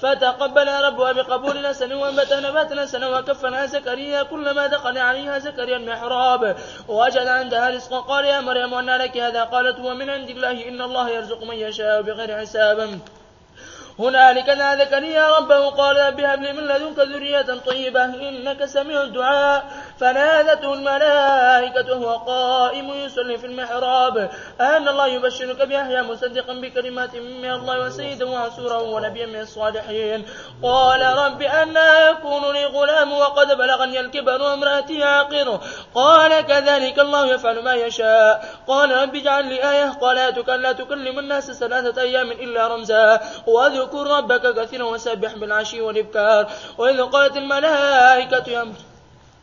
فتقبل ربها بقبول الحسن وانبتها نبات الحسن وكفنا زكريا كلما دخل عليها زكريا المحراب وجد عندها رزقا قال يا مريم وانا لك هذا قالت هو من عند الله إن الله يرزق من يشاء بغير حساب هنالك دعا زكريا ربه قال بها هب لي من لدنك ذرية طيبة إنك سميع الدعاء فنادته الملائكة وهو قائم يصلي في المحراب أن الله يبشرك بيحيى مصدقا بكلمات من الله وسيدا وعسورا ونبيا من الصالحين قال رب أنا يكون لي غلام وقد بلغني الكبر وامرأتي عاقر قال كذلك الله يفعل ما يشاء قال رب اجعل لي آية قال لا تكلم الناس ثلاثة أيام إلا رمزا واذكر ربك كثيرا وسبح بالعشي والإبكار وإذ قالت الملائكة يا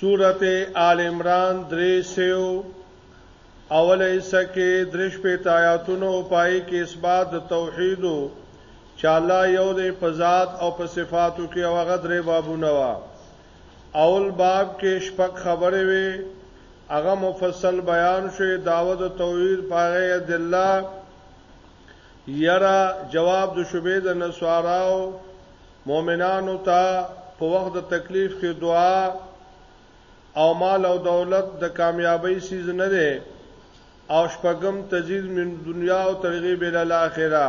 سورت آل عمران درې سیو اول ایسه کې درش په آیاتونو پای کې اثبات د توحید چې الله یو دی په ذات او په صفاتو کې او هغه درې بابونه وا اول باب کې شپږ خبرې وې هغه مفصل بیان شوې دعوت توحید پاره ادله یرا جواب د شوبې د نسواراو مؤمنانو ته په وخت د تکلیف کې دعا او مال او دولت د کامیابی سیز نه ده او شپږم تزید من دنیا او ترغیب ال الاخره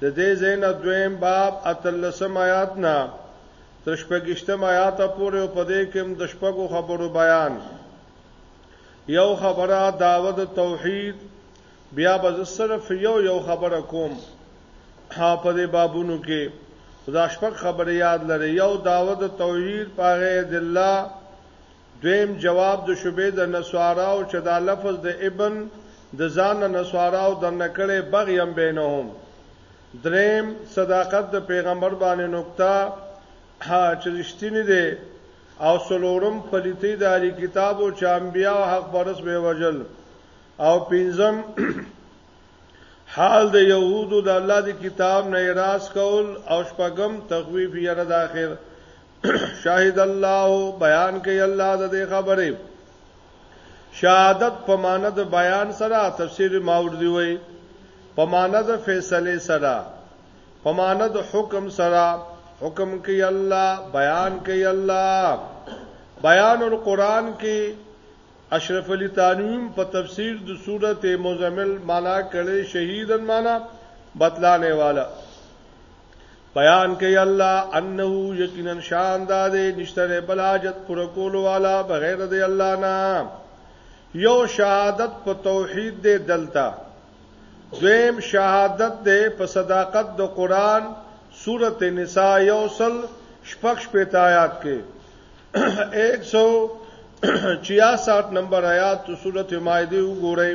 د دې ځای نه دویم باب اتلسم آیات نه تر شپږشتم آیات پورې او په دې کې د شپږو خبرو بیان یو خبره داوود توحید بیا به صرف یو یو خبره کوم ها په دې بابونو کې خدا شپږ خبره یاد لري یو داوود توحید پاره د الله دویم جواب د شبه د نسواراو چې دا لفظ د ابن د ځان نسواراو دنه کړي بغیم بینهم دریم صداقت د پیغمبر باندې نقطه ها چې رښتینی دی او سلورم پلیتی د علی کتاب او چامبیا او حق پرس به وجل او پنځم حال د يهودو د الله د کتاب نه راس کول او شپږم تخویف یره د اخر شاهد الله بیان کوي الله د دې خبرې شهادت په معنی د بیان سره تفسیر ماوردی وي په معنی د فیصله سره په معنی د حکم سره حکم کوي الله بیان کوي الله بیان القرآن کې اشرف علی تانویم په تفسیر د سورته مزمل معنا کړي شهیدن معنا بتلانه والا بیان کوي الله انه یقینا شان داده نشتره بل حاجت پر کول والا بغیر دی الله نه یو شهادت په توحید دی دلتا دویم شهادت دی په صداقت د قران سورته نساء یوصل شپږ شپږ آیات کې 166 نمبر آیات سورته مائده وګورئ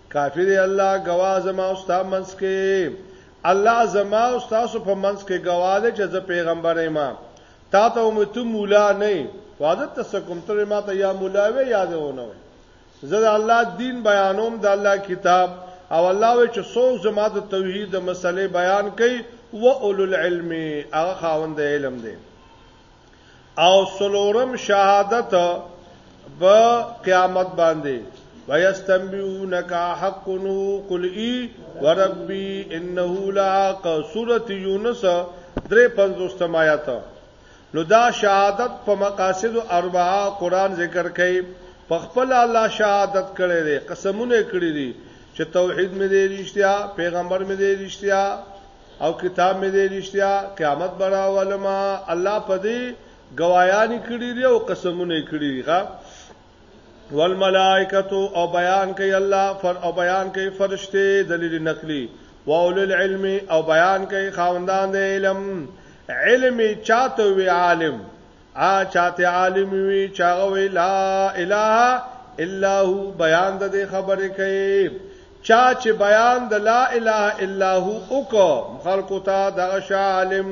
کافی دی الله گواه زما او ستا منځ کې الله زما او تاسو په منځ کې گواه دی چې زه پیغمبر یم تا ته هم ته مولا نه واده تاسو کوم ته ما ته یا مولا وې یا نه ونه زه د الله دین بیانوم د الله کتاب او الله وی چې څوک زما د توحید د مسلې بیان کوي و اولل علم هغه خاوند علم دی او سلورم شهادت په قیامت باندې ويستنبئونك حق قل اي وربي انه لحق سوره یونس 53 آیات نو دا شهادت په مقاصد اربعه قران ذکر کړي په خپل الله شهادت کړي دي قسمونه کړي دي چې توحید مې دې رښتیا پیغمبر مې دې رښتیا او کتاب مې دی رښتیا قیامت به راولم الله په دې ګوایانی کړی دی او قسمونه کړی دی ښا والملائکتو او بیان کوي الله فر او بیان کوي فرشته دلیل نقلی واول العلم او بیان کوي خاوندان د علم علم چاته وی عالم ا چاته عالم وی چاغه وی لا اله الا هو بیان د دې خبرې کوي چا چې بیان د لا اله الا هو وکړو خلکو ته د عالم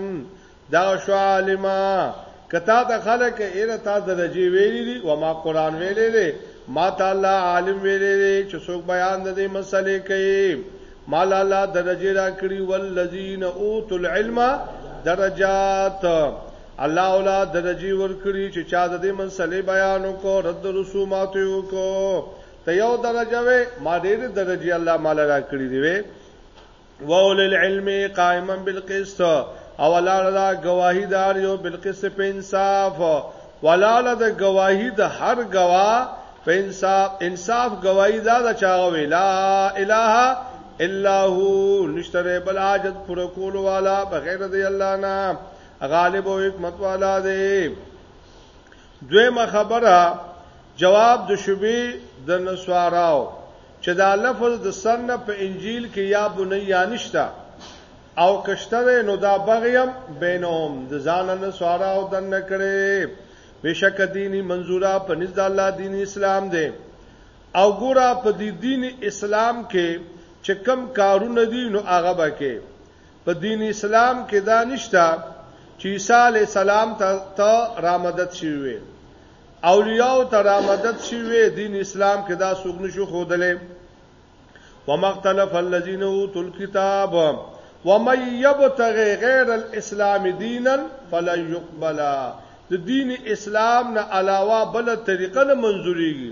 د عالمه کتا ته خلک ایره تا درجه ویلې دي و ما قران ویلې دي ما تعالی عالم ویلې دي چې څوک بیان د دې مسلې کوي مال الله درجه را کړی والذین اوتل علم درجات الله ولا درجی ورکړي چې چا د دې مسلې بیان وکړو رد رسومات یو کو ته یو درجه وې ما ډېر درجه الله مال را کړی دی وې وول العلم قائما بالقسط او الله لا گواہی دار یو بالقسط په انصاف ولا لا د گواہی د هر گواه په انصاف انصاف گواہی دا د چاغه وی لا اله الا هو نشتره بل حاجت پر کول والا بغیر دی الله نه غالب او حکمت والا دی دویمه خبره جواب د شوبې د نسواراو چې دا لفظ د سن په انجیل کې یا بنیا نشتا او کشتره نو دا بغیم بینهم د ځان نسواراو د نکړې بشک دینی منزورا په نزد الله دین اسلام دی او ګورا په دې دین اسلام کې چې کم کارونه دي نو هغه به کې په دین اسلام کې دا نشته چې عیسی علی السلام ته ته رامدد شوی وي اولیاء ته رامدد شوی وي دین اسلام کې دا سوګ نشو خودلې ومختلف الذين اوتوا الكتاب ومن يبتغي غير الاسلام دينا فلن يقبل د دین اسلام نه علاوه بل طریقه نه منزوريږي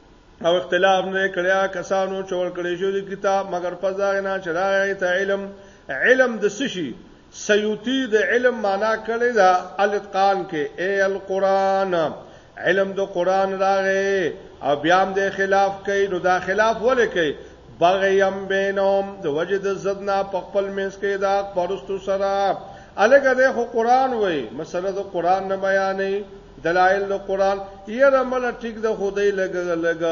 او اختلاف نه کړیا کسانو چور کړی شو د کتاب مگر پزاغنا چرای ته علم علم د سشي سیوتی د علم معنا کړی دا الاتقان کې اے القران علم د قران راغې او بیا هم د خلاف کوي نو دا خلاف ولې کوي بغیم بینهم د وجد زدنا په خپل منځ کې دا پرستو سره الګ د خو قران وای مسله د قران نه بیانې دلائل د قران یره مل ټیک د خدای لګ لګ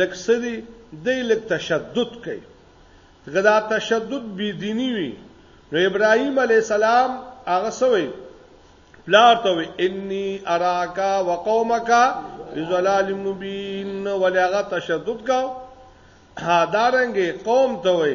لک سدي دی لک تشدد کوي غدا تشدد بی دینی وی نو ابراهیم علی السلام هغه سوی پلار ته وی انی اراکا وقومک بظلال مبین ولغه تشدد کا هادارنګ قوم ته وی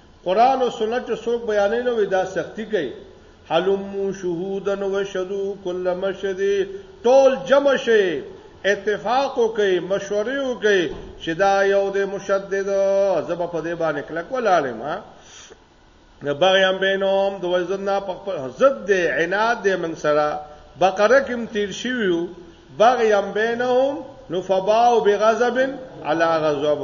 قرآن او سنت چې څوک بیانوي نو دا سختی کوي حلمو شهودا وشهدو کل مشهد ټول جمع شي اتفاق وکي مشورې وکي چې دا یو د مشدد زب په دې باندې کلک ولاړم ها بغیم بینهم د وزنا په خپل ضد د عناد د من سره بقره کې تیر شیو بغیم بینهم نو فباو بغضب علی غضب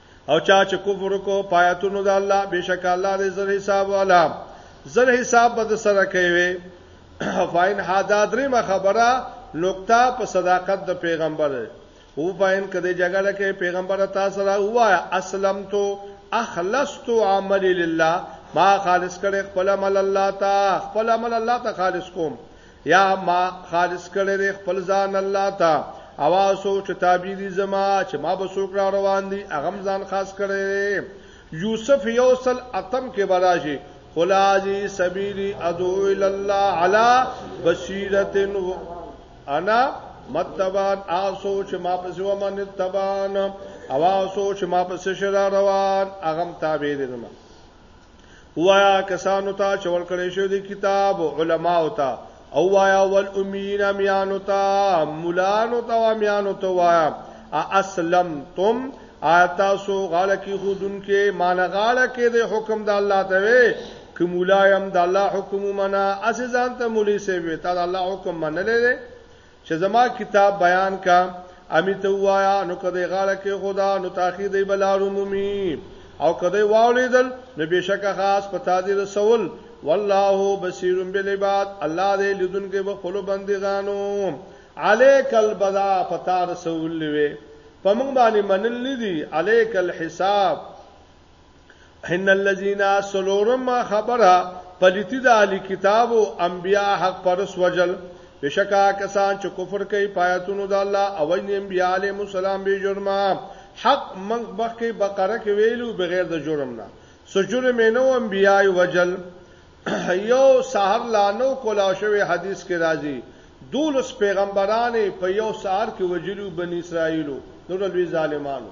او چا چې کفر کو پایتونو د الله بشک الله دې زر حساب والا زر حساب به سره کوي فاین حدا درې ما خبره نقطه په صداقت د پیغمبر او فاین کده جګړه کې پیغمبر تاسو را وایا اسلم تو اخلصت عمل لله ما خالص کړي خپل عمل الله تا خپل عمل الله تا خالص کوم یا ما خالص کړی دی خپل ځان الله ته او اسو چې تابع دي زما چې ما به څوک را روان دي هغه ځان خاص کړی دی یوسف یوسل اتم کې براشي خلاجی سبیلی ادعو الاللہ علا بصیرت انا متبان آسو چې ما پسې و من تبان او آسو چې ما پسې شرا روان اغم تابع دي زما وایا کسانو ته چې ورکړې شو د کتاب علما او ته او وایا ول امین امیانو ته مولانو ته او امیانو ته وایا اسلم تم آتا سو غاړه کې خودن کې مان غاړه کې د حکم د الله ته وي که مولایم د الله حکم منا اسې ځان ته مولي سي وي تا د الله حکم منلې چې زما کتاب بیان کا امی ته وایا نو کده غاړه کې خدا نو تاخیر دی بلارو مومي او کده واولیدل نو بشکه خاص پتا دی رسول والله بصیر بالعباد الله دې لیدونکو په خپل بندګانو علیک البدا پتا رسول وی پمنګ باندې منل ندی علیک الحساب ان الذين سلورم خبره پلیتی د علی کتاب او انبیا حق پرس وجل بشکا کسان چې کفر کوي پایتونو د الله او ویني انبیا علیهم السلام به جرمه حق من بخې بقره کې ویلو بغیر د جرم نه سجر مینو انبیا وجل یو سحر لانو کولا شوی حدیث کې راځي دولس پیغمبرانې په یو سحر کې وجلو بنی اسرائیلو نور لوی ظالمانو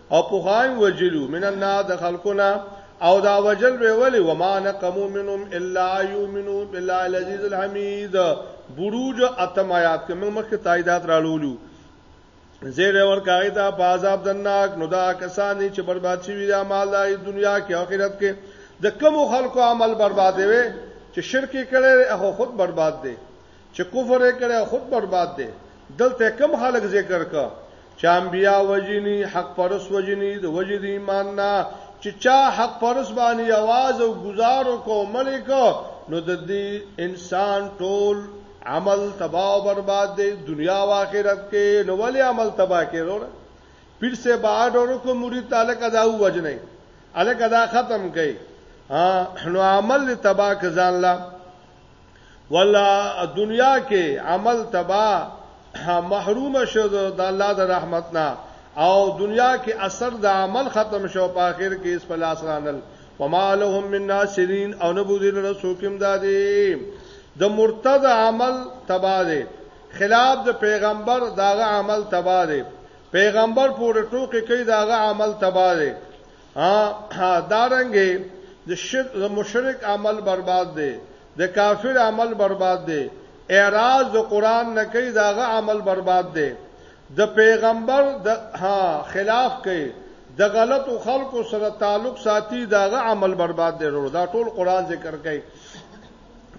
او پوخایم وجلو من الناس د خلقنا او دا وجل به ولی وما نقمو منهم الا یؤمنو بالله العزیز الحمید بروج اتم آیات کې موږ مخکې تاییدات راړولو زیر اور کاری دا بازاب دناک نو دا کسانی چې برباد شوی دا مال دا دنیا کې آخرت کې د کم خلکو عمل برباد وي چې شرک کړي هغه خود برباد دي چې کفر یې کړی او خود برباد دی دلته کم خلک ذکر کا چې انبیا وجنی حق پرس وجنی د وجې د ایمان نه چې چا حق پرس باندې आवाज او گزار کو ملک نو د دې انسان ټول عمل تباہ او برباد دی دنیا او آخرت کې نو ولې عمل تباہ کړو پیر سے بعد اور کو مرید تعلق ادا و وجنی الک ادا ختم کړي نو عمل تباہ کزان لا والله دنیا کې عمل تبا محروم شو د الله د رحمت نه او دنیا کې اثر د عمل ختم شو په اخر کې اس په لاس رانل وما لهم من ناصرین او نه بوزل رسوکم دادی د مرتد عمل تبا دی خلاف د پیغمبر داغه عمل تبا دی پیغمبر پورې ټوکې کوي داغه عمل تبا دی ها دارنګه د شرک د مشرک عمل برباد دی د کافر عمل برباد دی اعراض د قران نه کوي داغه عمل برباد دی د پیغمبر د ها خلاف کوي د غلط او خلکو سره تعلق ساتي داغه عمل برباد دی ورو دا ټول قران ذکر کوي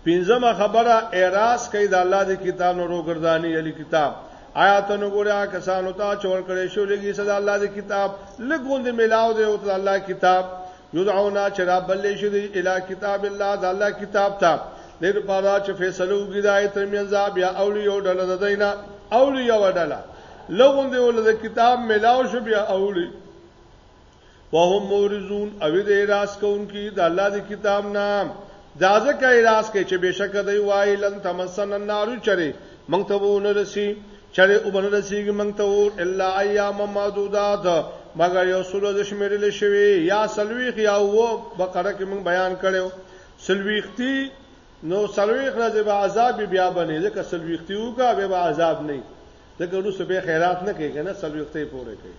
پنځمه خبره اعراض کوي د الله د کتاب نور وګرځاني علي کتاب آیات نو ګوریا کسانو ته چور کړي شو لګي صدا الله د کتاب لګوند ملاو دی او الله کتاب یدعونا چرا بل شي دی الی کتاب الله د الله کتاب ته لید پاره چې فیصله وګی د آیت منځه بیا اولیو ډله د دینا اولیو ډله لګوند ول د کتاب ملاو شو بیا اولی وهم مورزون او د اعراض کوونکي د الله د کتاب نه دا ځکه اعراض کوي چې بشک دی وای لن تمسن النار چره مونږ ته ونه رسی چره او بنه رسیږي مونږ ته اور الا ایام معدودات مگر یو سلو د شمیرل شوی یا سلویخ یا وو بقره کې مونږ بیان کړو سلویختی نو سلویخ راځي به عذاب بیا بنې ځکه سلویختی وکا به عذاب نه ځکه نو سبه خیرات نه کوي کنه سلویختی پوره کوي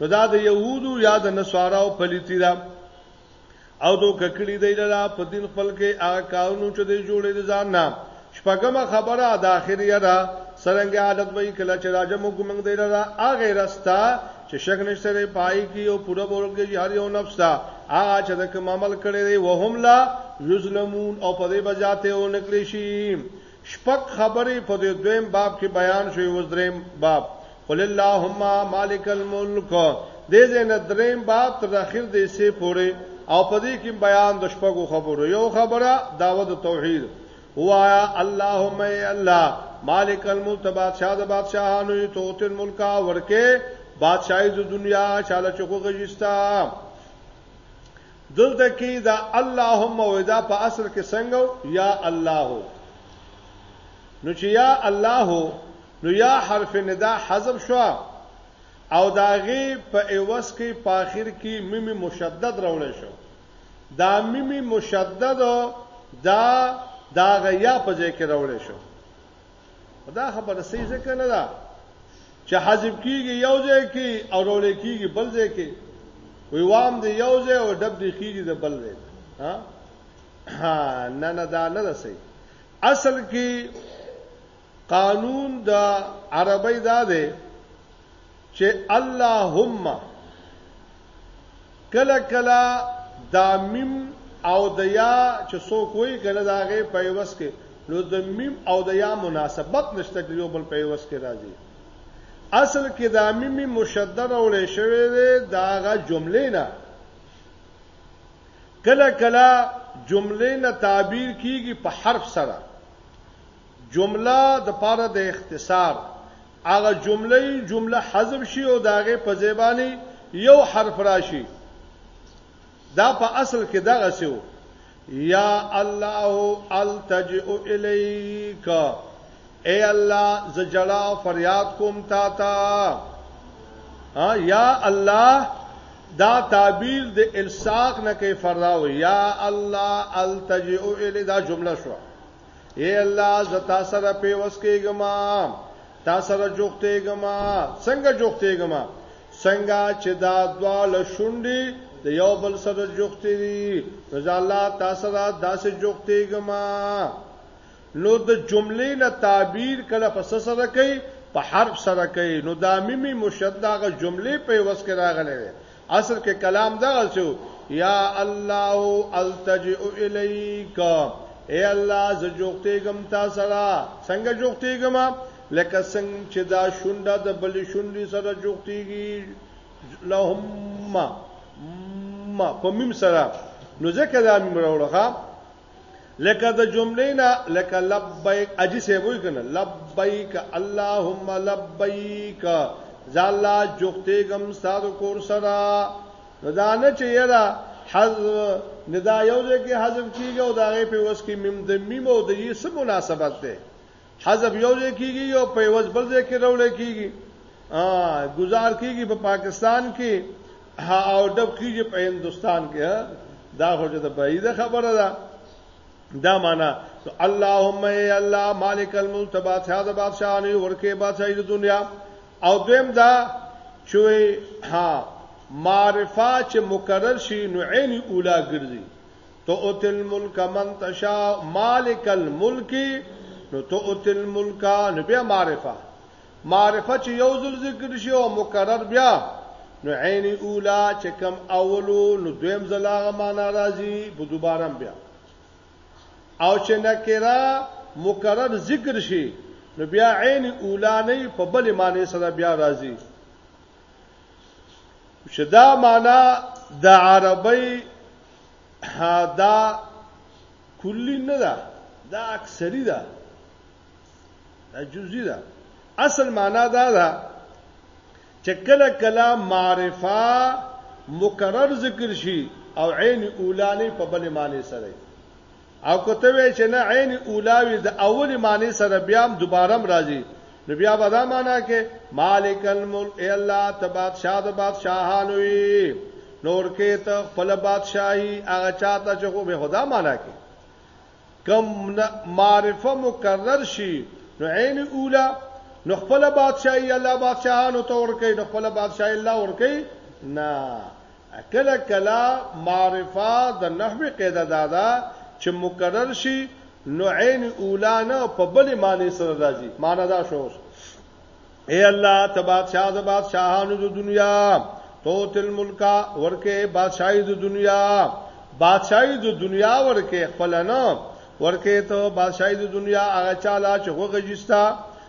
نو دا د يهودو یا د نصاراو پلیتی ده او دو ککړی دی لرا په دین خپل کې هغه کارونو چې دی جوړې دي ځان نه شپږمه خبره د اخر یرا سرنګ عادت وای کله چې راجم ګمنګ دی لرا هغه رستا چې شک نشته لري پای کې او پوره بولګي هر یو نفس دا هغه چې د کوم عمل کړي دی وهم لا یظلمون او په دې بجاته او نکړي شي شپږ خبرې په دې دویم باب کې بیان شوې اوس دریم باب قل اللهم مالک الملک دې ځای نه دریم باب تر اخر دې سه پورې او په دې کې بیان د شپږو خبرو یو خبره داوه د توحید وایا اللهم ای الله مالک الملک بادشاہ د بادشاہانو تو تل ملک ورکه بادشاہي د دنیا چاله چکو غجستا دلته کې دا اللهم او دا په اصل کې څنګه یا الله نو چې یا الله نو یا حرف ندا حذف شو او داغه په ایوس کې په اخر کې میم مشدد راول شو دا میم مشدد دا داغه یا په ځای کې راول شو دا خبره صحیح ځکه نه ده چې حذف کیږي یو ځای کې او رول کیږي بل ځای کې وی وام دی یو ځای او ډب دی کیږي د بل ځای ها ها نه نه دا نه رسي اصل کې قانون د عربی دا دی چه اللهم کله کله دا میم او د یا چې څوک وایي کنه دا غي په ایوس کې نو د میم او د یا مناسبت نشته چې یو بل په ایوس کې راځي اصل کې دا میم مشدد او لې شوی دی دا غا جملې نه کله کله جملې نه تعبیر کیږي په حرف سره جمله د پاره د اختصار هغه جمله یی جمله حذف شي او داغه په ځای باندې یو حرف راشي دا په اصل کې دغه سیو یا الله التجئ الیک اے الله زجلا فریاد کوم تا تا یا الله دا تعبیر د الساق نه کې فراو یا الله التجئ الی دا جمله شو اے الله زتا سره پیوس کېګما تا سره جوختېګما څنګه جوختېګما څنګه چې دا دواله شونډې د یو بل سره جوختې دي رضا الله تا سره داسې جوختېګما نو د جملې نه تعبیر کله پس سره کوي په حرف سره کوي نو دا ميمي مشدغه جملې په وس کې راغلي اصل کې کلام دغه شو یا الله التجئ الیک اے الله ز جوختېګم تا سره څنګه جوختېګم لکه څنګه چې دا شونډه د بل شونډې سره جوختېږي لهم ما په مم سره نو ځکه دا مم راوړه لکه د جملې نه لکه لبیک اجي سه وای کنه لبیک اللهم لبیک زالا جوخته غم استاد کور سره ندانه چې یرا حذف ندا یو ځای کې حذف کیږي او دا غي په وس کې مم د میم او د یې سم مناسبت ده حذف یو ځای کیږي او په عوض بل ځای کې راولې کیږي گزار کیږي په پاکستان کې او ډب کیږي په هندستان کې دا خو چې د بعیده خبره ده دا معنا اللهم ای الله مالک الملک بادشاہ د بادشاہانه ورکه بادشاہی د دنیا او دیم دا چوي ها معرفه چې مکرر شي نو عین اوله ګرځي تؤتي الملک من تشاء مالک الملک نو تؤتي الملک نو بیا معرفه معرفه چې یو ځل ذکر شي او مکرر بیا نو عین اولا چې کم اولو نو دویم ځل هغه معنا راځي په دوباره بیا او چې نکرا مکرر ذکر شي نو بیا عین اولا نه په بل معنی سره بیا راځي شدا معنا د عربی دا کلی نه ده دا اکثری ده دا جزئی ده اصل معنا دا ده چې کله کله معرفه مکرر ذکر شي او عین اولانه په بل معنی سره او که ته وایې چې نه عین اولی وي د اولې معنی سره بیا هم دوباره هم راځي نو بیا به دا معنا کې مالک الملک ای الله ته بادشاہ د بادشاہانو وي نور کې ته خپل بادشاہي هغه چاته چې خو به خدا معنا کې کم معرفه مکرر شي نو عین اوله نو خپل بادشاہي الله بادشاہانو ته ورکه نو خپل بادشاہي الله ورکه نه کله کله معرفه د نحوي قاعده دا ده چې مکرر شي نو عین اولا نه په بل معنی سره راځي معنی دا شو اے الله ته بادشاہ د بادشاہانو د دنیا تو تل ملکا ورکه بادشاہي د دنیا بادشاہي د دنیا ورکه خپل نه ورکه ته بادشاہي د دنیا هغه چاله چې هغه جستا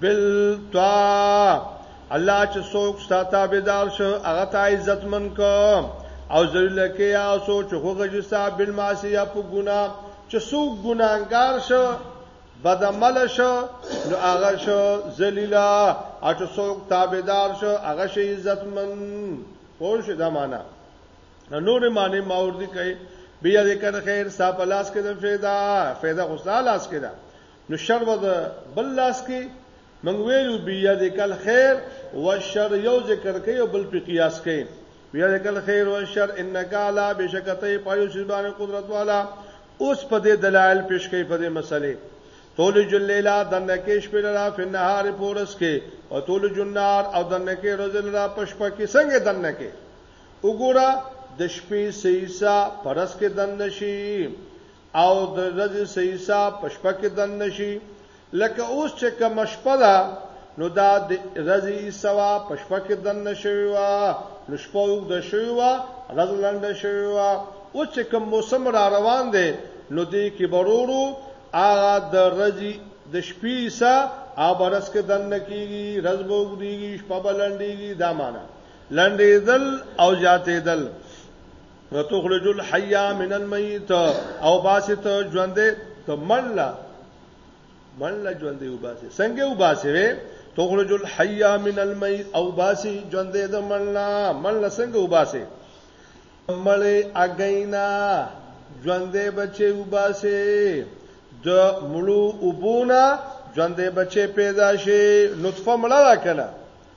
بل تا الله چې څوک ستاته بيدار شو هغه ته عزت من کو او ذلیل کې یا سوچ خو غجستا بل معصیه په ګنا چې څوک ګناګار شو بدعمل شو نو هغه شو ذلیلا او چې څوک تابعدار شو هغه شي عزت من پوه شو دا معنا نور معنی ماوردی کوي بیا ذکر خیر صاحب لاس کې د فیدا فیدا غستا لاس کې دا نو شر به د بل لاس کې موږ ویلو بیا د کل خیر او شر یو ذکر کوي او بل په قیاس کوي بیا د کل خیر او شر انک علی بشکته پایو چې باندې قدرت والا اوس په دې دلایل پیش کوي په دې مسلې تولج الليل دنکه شپه لرا په نهار پورس کې او تولج النار او دنکه روز لرا پشپ کې څنګه دنکه وګوره د شپې سیسا پرس کې دن نشي او د ورځې سیسا په شپه کې دننه شي لکه اوس چې کوم شپه ده نو دا د ورځې سوا په شپه کې دننه شوی و نو شپه وګد شوی و ورځ لنډه شوی و اوس چې کوم موسم را روان دی نو دې کې برورو هغه د ورځې د شپې سا او برس کې دننه کیږي ورځ وګديږي شپه بلنديږي دا معنی لنډېدل او زیاتېدل وتخرج الحي من الميت او باسط ژوند ته مله مله ژوند یو باسي څنګه یو باسي وي تخرج الحي من الميت او باسي ژوند ته مله مله څنګه یو باسي مړې اگینا ژوندې بچي وباسي د مړو وبونه ژوندې بچي پیدا شي نطفه مړه راکنه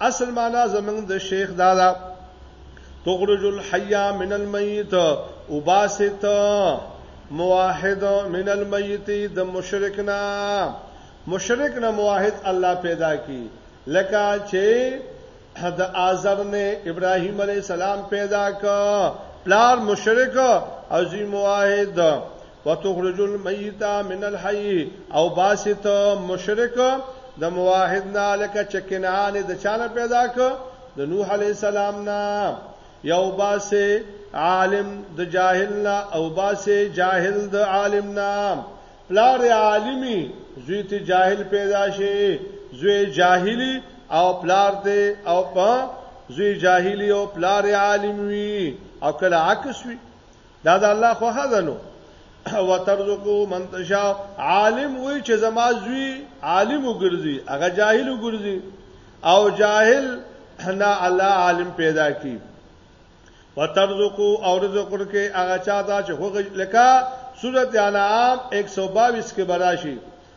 اصل معنا زمنګ د شیخ دادا تخرج الحي من الميت وباسط موحد من الميت د مشرکنا مشرک نه موحد الله پیدا کی لکه چې د آزر نه ابراهيم عليه السلام پیدا کا پلار مشرک او زی موحد وتخرج المیت من الحی او باسط مشرک د موحد نه لکه چکنان د چانه پیدا ک د نوح علی السلام نه یو باسه عالم د جاهل نه او باسه جاهل د عالم نه پلار عالمی زوی ته جاهل پیدا شي زوی جاهلی او پلار ته او په زوی جاهلی او پلار عالم وي او کله عکس وي دا د الله خوخه ده نو وترزقو من تشاء عالم وی چې زما زوی عالم وګرځي هغه جاهل وګرځي او جاهل نه الله عالم پیدا کی وترزقو او رزق ورکه هغه چاته چې خوږه لکه سورته انعام 122 کې براشي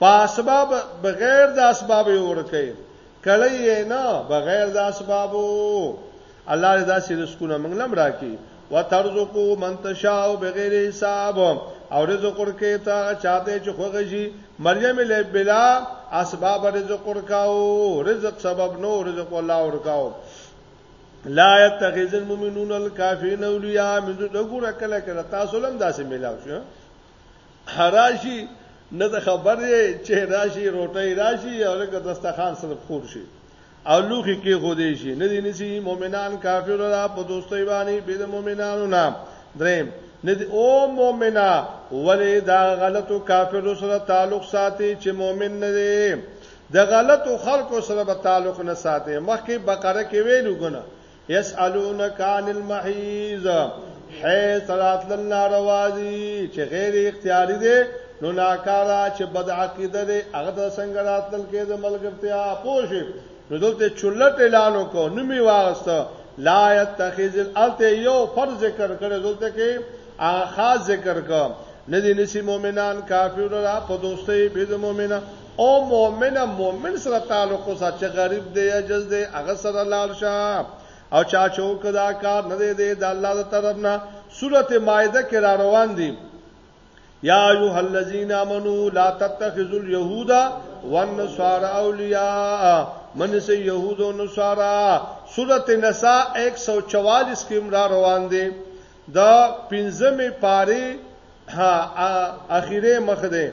په اسباب بغیر د اسباب ورکه کړی یې نه بغیر د اسبابو الله دې داسې رزقونه موږ لم راکړي وترزقو من تشاء بغیر حساب او رزق ورکه تا چاته چې خوږی مریم له بلا اسباب رزق ورکاو رزق سبب نو رزق الله ورکاو لا يتخذ المؤمنون الكافرين اولياء من دون غره کله کله تاسو لم داسې ملاو شو راشي نه ته خبر یې چې راشي روټۍ راشي او لکه دستخان سره خور شي او لوخي کې خو دې شي نه دي نسی مؤمنان کافر را په دوستۍ باندې به د مؤمنانو نام دریم نه دي او مؤمنا ولې دا غلطو کافر سره تعلق ساتي چې مؤمن نه دي د غلطو خلکو سره به تعلق نه ساتي مخکې بقره کې ویلو کنه یسالونک عن المحیض حیض تراتل ناروازی چې غیر اختیاري دی نو ناکارا چې بد عقیده دی هغه د څنګه راتل کې د ملګرتیا پوښ نو دلته چولت اعلان وکړو نو می واغسته لا یتخذ الالت یو پر ذکر کړي دلته کې هغه خاص ذکر کړه ندی نسی مومنان کافر را په دوستۍ به د مومنان او مؤمن مؤمن سره تعلق وسات چې غریب دی عجز دی هغه سره لال شه او چا چوک دا کار نه دی دی د الله تر طرف نه سورته مائده کې را روان دي یا ایه الذین امنو لا تتخذوا اليهود والنصارى اولیاء من سه يهود او نصارا سورته نساء 144 کې را روان دي دا پنځمه پاره ها اخیره مخ ده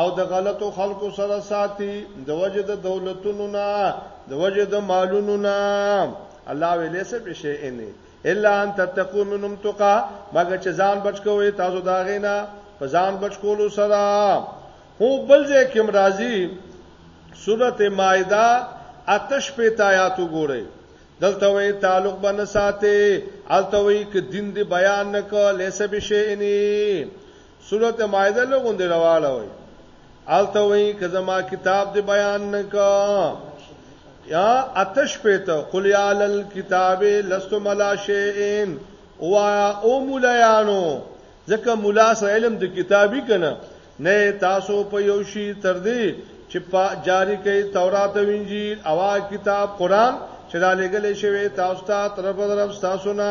او د غلطو خلکو سره ساتي د وجه د دولتونو نه د وجه د مالونو نه الله ویلې څه به شي ان الا ان تتقوا منهم تقا مګر چې ځان بچ کوی تاسو دا غینا په ځان بچ کولو سره هو بل ځای کې مرাজি سورته مائده آتش په تایاتو ګورئ دلته وی تعلق بن ساته الته وی ک دین دی بیان نک لیسه بشینی سورت مائده له غوندې رواله وي الته وي که زما کتاب دې بیان نکا یا اتش پیتا قل یا لل کتاب لست ملا شیئن وا او مولایانو ځکه مولا سره علم د کتابی کنه نه تاسو په یو شی تر دې چې جاری کوي تورات او انجیل او کتاب قران چې را لګلې شوی تاسو ته طرف طرف تاسو نه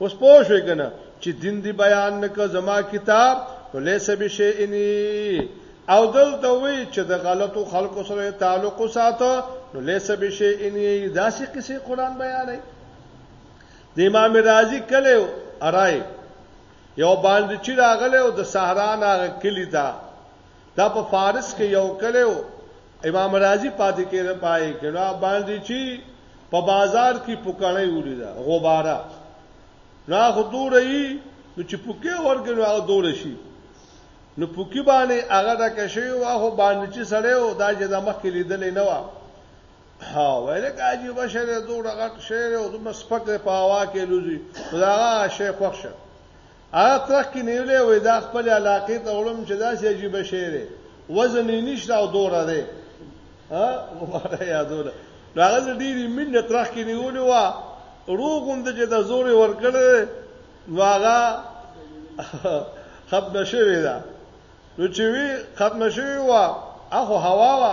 اوس پوه شوې کنه چې دین دی بیان نک زما کتاب نو لیس بشئنی او دلته وی چې د غلطو خلکو سره تعلق وساته نو لیس بشئنی داسې قصې قران بیانې د امام رازی کله ارای یو باندې چې راغله او د صحرا نه کلی دا دا په فارس کې یو کله امام رازی پاتې کېده پای کې نو باندې چې په بازار کې پکړې ولیدا غباره نو خو دورې نو چې پکې ورګې نو هغه دورې شي نو پکې باندې هغه د کشي او خو باندې چې سړې او دا چې د مخ کې لیدلې نه و ها ویل کاجی بشره دوه غټ شعر او د مسفق په هوا کې لوزي دا شیخ وښه هغه ترخ کې نیولې وې دا خپل علاقې ته وړم چې دا سې عجیب شی دی وزن یې نشته او دوره دی ها مبارک یادونه هغه ډېری منډه ترخ کې نیولې و روغوم د چې د زور ورکړ نو هغه خپ نشوي دا نو چې وی خپ نشوي و اخو هوا وا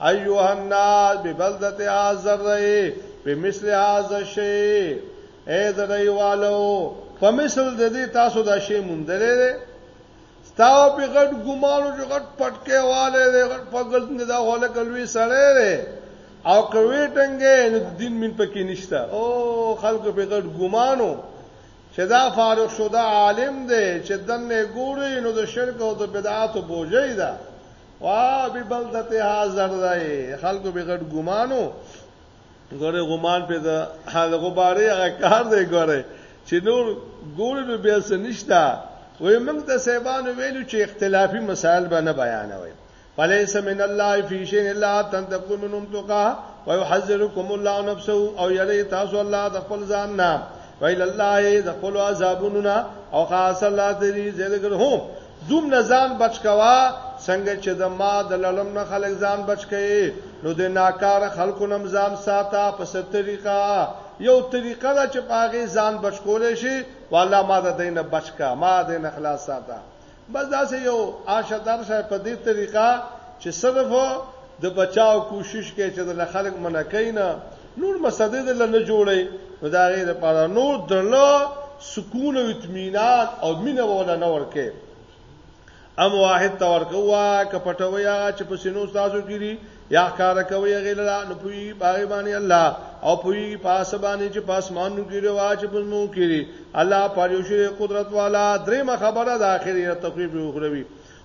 ایوه الناس ببلدت هذا الرئي بمثل هذا الشيء اې د رئیوالو په مثل د دې تاسو دا شی مونډلې ده تاسو په غټ ګمانو چې غټ پټکې والے ده غټ پګل نه دا هله کلوي سړې ده او کوي ټنګې نو دین من پکې نشته او خلکو په غټ ګمانو چې دا فارغ شوه دا عالم دی چې دنه ګوري نو د شرک او د بدعاتو بوجي ده وا به بلدته ها زړای خلکو به غټ ګمانو ګوره ګمان په دا هغه غبارې هغه کار دی ګوره چې نور ګوره نو بیا څه نشتا وای موږ د سیبانو ویلو چې اختلافي مسائل به نه بیانوي فلیس من الله فی شین الا تنتقم منهم تقا ويحذركم الله نفسه او یری تاسو الله د خپل ځان نه ویل الله د خپل عذابونو نه او خاص الله دې زړګر هو ځوم نه ځان بچ کوه څنګه چې د ما د لړم نه خلک ځان بچ کوي نو د ناکار خلکو نم ځان ساته په ست طریقه یو طریقه دا چې پاغه ځان بچ کولې شي والله ما د دینه بچ کا ما د نه خلاص ساته بس دا سه یو آشه درشه په دې طریقه چې صرف د بچاو کوشش کوي چې د خلک منکې نه نور مسدې د لنه جوړې نو دا غي د پاره نور دله سکون او اطمینان او مینه ولا نه ورکه ام واحد ته ورکوا کپټوي هغه چې په سينو تاسو کړي یا کار کوي غیر لا نو پوي باغ باندې الله او پوي پاس باندې چې پاس مانو کړي وا چې په مو کړي الله پاره یو شی قدرت والا درېمه خبره د اخري تقریب وګروي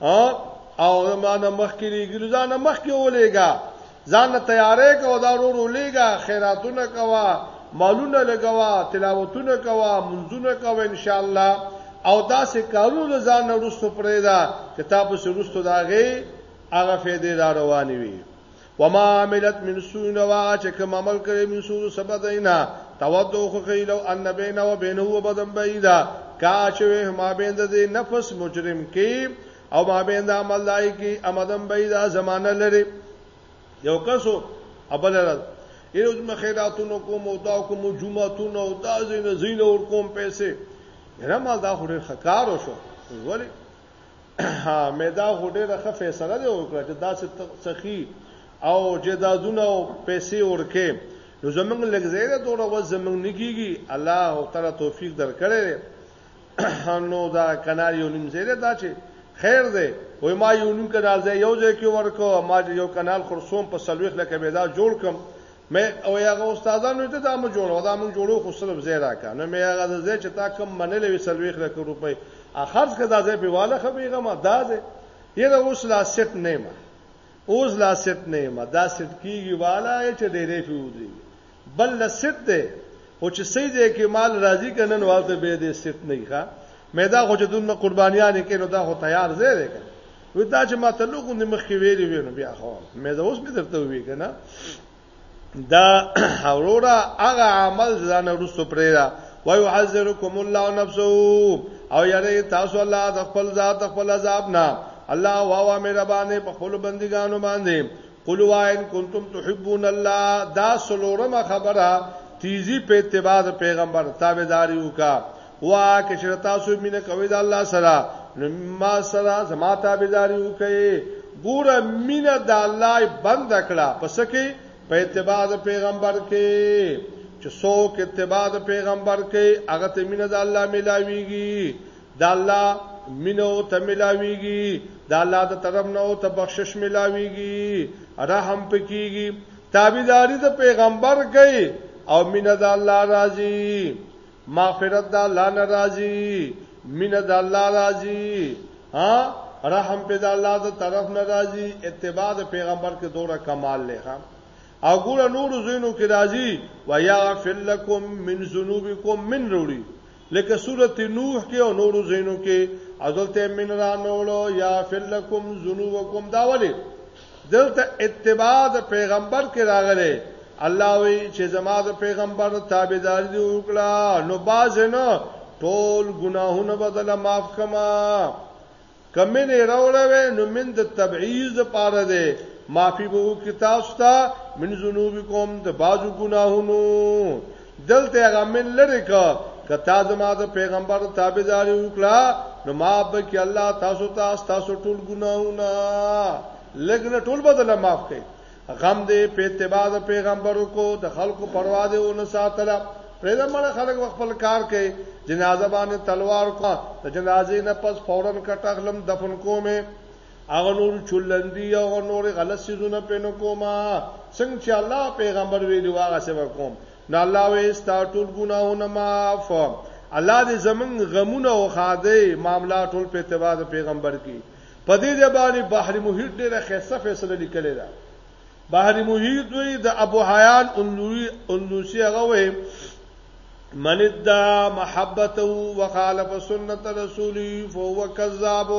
او زمانه مخکې لګیلو ځانه مخکې ولېګا ځانه تیارې کو دا ورو ورو لېګا خیراتونه کوا مالونه لګوا تلاوتونه کوا منځونه کوا ان شاء الله او دا سه کارونه ځانه ورستو پرېدا کتاب سه ورستو داغه هغه فائدې را روانې وي وما عملت من سوء نوا چې کوم عمل کړی من سوء سبدینا تودو خو خیلو ان بین و بینه و بدن بعیدا کا چې ما بین د نفس مجرم کې او ما بین د عمل دای کې امدن بعیدا زمانہ لري یو کسو ابل راز ایروز مخیراتونو کوم او دا کوم جمعتون او دا زین زین اور کوم پیسې نه مال دا خوري خکار شو ولی ها مې دا هډې رخه فیصله دی وکړه چې دا څه سخی او جدادونه او پیسې ورکه نو زمنګ لګزیره دوره و زمنګ نګیږي الله تعالی توفیق درکړي نو دا کنار یو نیم زیره دا چې خیر دی وای ما یو نیم کنال ځای یو ځای کې ورکو ما یو کنال خرصوم په سلويخ لکه به دا جوړ کم مې او هغه استادانو ته دا مو جوړو دا مونږ جوړو خو صرف زه راکا نو مې هغه زه چې تا کم منلې وې سلويخ لک روپۍ اخرز کدا زه په والا خبيغه ما دا زه یره اوس لا سټ نه ما اوس لا سټ نه ما دا سټ کیږي والا چې ډېرې فودري بل لا سټ ده خو چې سې دې کې مال راضي کنن والته به دې سټ نه ښه مې دا خو چې دونه قربانيان کې نو دا خو تیار زه ده وی دا چې ما ته لوګو نه مخ کې ویلې وینو بیا خو مې دا اوس مې درته وی کنه دا اورورا هغه عمل ځان ورسو پرې دا ويحذركم الله نفسه او یاره تاسو الله د خپل ذات خپل عذاب نه الله واوا مهربانه په خپل بندګانو باندې قل وان کنتم تحبون الله دا سلورمه خبره تیزی په اتباع پیغمبر تابعداري وکا وا کې شرطا سو مینه کوي د الله سره نو ما سره زما تابعداري وکي ګوره مینه د الله بند کړه پس کې په اتباع پیغمبر کې چې څوک اتباع پیغمبر کې هغه ته مینه د الله ملاويږي د الله مینه او ته ملاویږي د الله د طرف نه او ته بخشش ملاویږي رحم پکېږي تابعداري د پیغمبر کوي او مینه د الله راضي مغفرت د الله ناراضي مینه د الله راضي ها رحم په د الله د طرف ناراضي اتباع د پیغمبر کې دوره کمال لخوا او ګور نور زینو کې راضي ويا فلکم من ذنوبکم من روړي لکه سورت نوح کې او نورو زینو کې او دلته من را نوړو یا فلکم ذنوبکم دا ولی دلته اتباع د پیغمبر کې راغله الله وی چې زما د پیغمبر تابعداري دی وکړه نو باز نه ټول ګناهونه بدله معاف کما که مين یې راوړوي نو مين د تبعیض لپاره ده معافي به وکړي تاسو ته من ذنوبکم د بازو ګناهونو دلته هغه مين لري که کتا زما د پیغمبر تابعداري وکړه نو ما به کې الله تاسو ته تاسو ټول ګناهونه لګنه ټول بدله معاف کړي غم دې په اتباع د پیغمبرو کو د خلکو پروا دې ونه ساتله پرېدا مړ خلک خپل کار کوي جنازه باندې تلوار کو د جنازې نه پس فورا کټغلم دفن کومه هغه نور چولندی او نور غلط سيزونه پینو کوما څنګه چې الله پیغمبر ویلی واغه سبا کوم نو الله وې ستا ټول ګناهونه معاف الله دې زمنګ غمونه او خاده معاملات ټول په اتباع پیغمبر کې په دې ځای باندې بحر محیط ډېره ښایسته فیصله لیکلې ده. بحر محیط وایي د ابو حیان اندلسي هغه وایي من ادعا محبته وخالف سنت رسولی فهو کذاب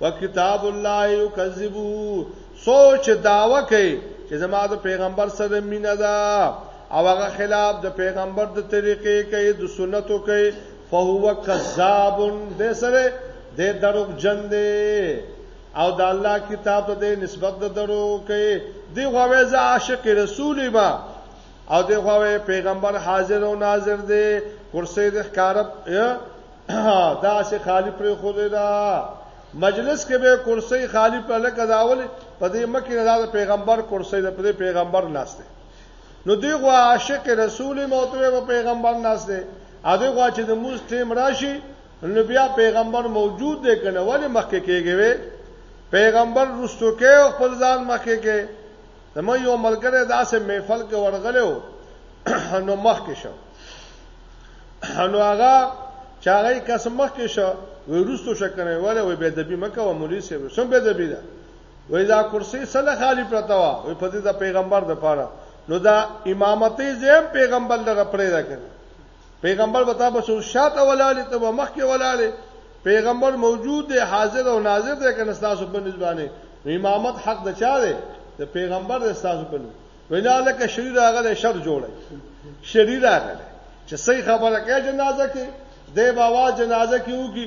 وکتاب الله یکذبو سوچ داوا کوي چې زما د پیغمبر سره مینه ده او هغه خلاف د پیغمبر د طریقې کوي د سنتو کوي فهو کذاب دې سره دې دروغ جن دې او د الله کتاب ته دې نسبت د درو کوي دی غوې ز عاشق رسول ما او دی غوې پیغمبر حاضر او ناظر دې کرسي د ښکارب دا سه خالی پر خود دا مجلس کې به کرسي خالی پر لکه داول په دې مکه نه دا پیغمبر کرسي د پیغمبر لاسته نو دوی غوا عاشق رسول موتوي په پیغمبر ناس دی ا دوی غوا چې د موس ټیم راشي نو بیا پیغمبر موجود دی کنه ولی مخکې کېږي وي پیغمبر رستو کې خپل ځان مخکې کې زمو یو ملګری داسې محفل کې ورغلو نو مخکې شو نو هغه چاغې کس مخکې شو وروستو شکنه ولا وې به دبي مکه او مولوی سره سم به دبي ده وای دا کرسی سره خالی پرته وا وای په دې د پیغمبر د پاره نو دا امامتې زم پیغمبر لره پرې دا کړ پیغمبر وتا بس شاته ولاله ته مخ کې ولاله پیغمبر موجود دی حاضر او ناظر دی کنه تاسو په نسبانه امامت حق د چا دی د پیغمبر د تاسو په وینا لکه شری راغله شر جوړه شری راغله چې صحیح خبره کوي جنازه کې د بابا جنازه کې وږي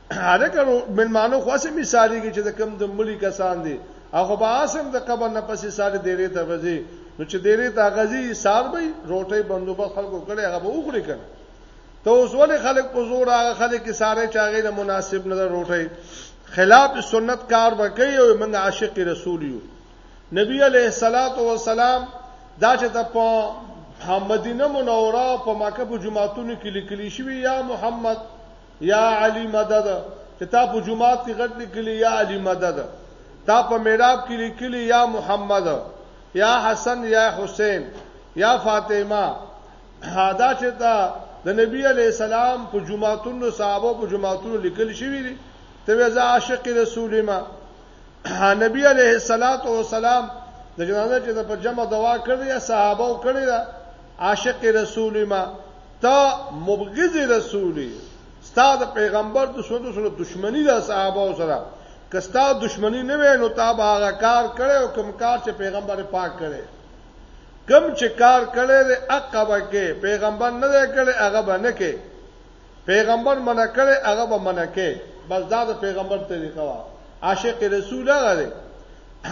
هغه کړو ملمانو خاصه مثالی کې چې د کم د ملي کسان دي هغه به اسم د قبر نه پسې ساده ډیره ته وځي نو چې ډیره ته غزي سار به روټي بندوبست خلکو کړي هغه به وخوري کړي ته اوس ولې خلک په زور هغه خلک کې ساره چاغې نه مناسب نظر روټي خلاف سنت کار وکي او موږ عاشق رسول یو نبی علیہ الصلات والسلام دا چې ته په مدینه منوره په مکه په جمعاتونو کې لیکلی شوی یا محمد یا علی مدد چې تا په جمعات کې غږ لیکلی یا علی مدد تا په میراب کې لیکلی یا محمد یا حسن یا حسین یا فاطمه دا چې تا د نبی علی السلام په جمعاتونو صحابه په جمعاتونو لیکل شوی دی ته زه عاشق رسول ما نبی علی الصلاۃ والسلام د جنازه چې په جمع دوا کړی صحابه کړی دا عاشق رسول ما ته مبغض رسول ستا د پیغمبر د سنتو سره دښمنی د صحابه سره کستا دښمنی نه وینو تا به هغه کار کړي او کوم کار چې پیغمبر پاک کړي کم چې کار کړي د عقبه کې پیغمبر نه کړي هغه به نه کې پیغمبر منع کړي هغه به منع کې بس دا د پیغمبر طریقه وا عاشق رسول هغه دی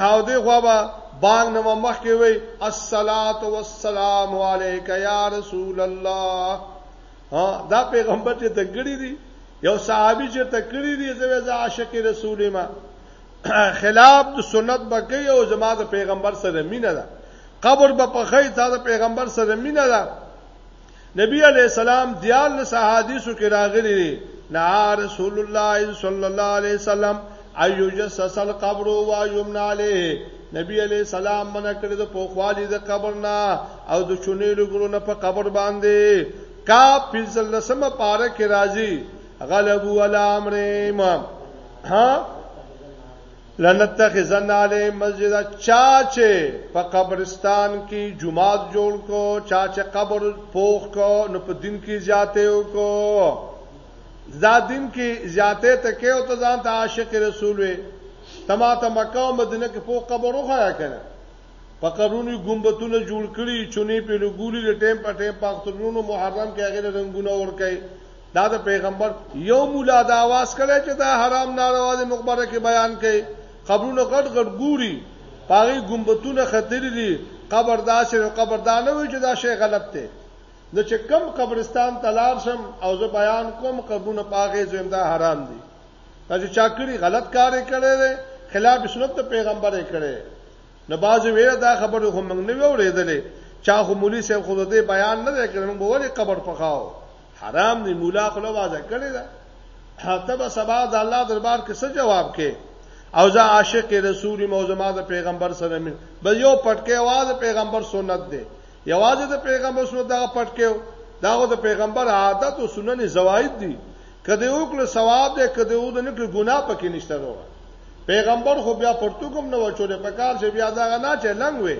او دی خو به بانګ نه مخ کې وي الصلات والسلام عليك يا رسول الله ها دا پیغمبر چې تګړی دی یو صحابي چې تکړی دی زوی عاشق رسول ما خلاف د سنت بګي او زما د پیغمبر سره مینه ده قبر به په خی تا د پیغمبر سره مینه ده نبی علیه السلام دیارلس احادیثو کې راغلي دي نهى رسول الله صلی الله علیه وسلم ايو جسس القبر و يمن عليه نبی علیہ السلام منع کړی د پوخوالی د قبر نه او د چونې لګرو نه په قبر باندې کا پنځل لسمه پاره کې راځي غلبو ولا امرهم ها لنتخذن علی مسجد چا چې په قبرستان کې جمعات جوړ کو چا چې قبر پوخ کو نو په دین کې زیاته وکړو دا دین کې زیاته ته کې او ته ځان ته عاشق رسول وي تما ته مکه او مدینه کې پوخ قبر وخایا کنه په قرونی ګمبتونه جوړ کړي چونی په لګولي د ټیم په ټیم پخترونو محرم کې هغه رنگونه ور کوي دا د پیغمبر یو مولا دا आवाज کړی چې دا حرام ناروا د مقبره کې بیان کړي قبرونه غټ غټ ګوري پاغي ګمبتونه خطر دي قبر دا چې قبر دا نه وي چې دا شی غلط دی نو چې کم قبرستان تلار شم او زه بیان کوم قبرونه پاغي زم دا حرام دي دا چې چا کړی غلط کار کړي خلاف سنت د پیغمبر کړي نو باز ویره دا خبره هم موږ نه وریدلې چا خو مولوی صاحب خود دې بیان نه کړم به ولې قبر پخاو حرام دی مولا خو لوازه کړی دا هته به سبا د الله دربار کې څه جواب کې او زه عاشق رسول موزما د پیغمبر سره مې بس یو پټکې आवाज پیغمبر سنت دی یوازې د پیغمبر سنت دا پټکې داغه د پیغمبر عادت او سنن زواید دي کله یو کله ثواب دی کله یو د نکړي ګناه پکې نشته وروه پیغمبر خو بیا پرتګم نه وچولې په کار چې بیا دا نه چې لنګ وي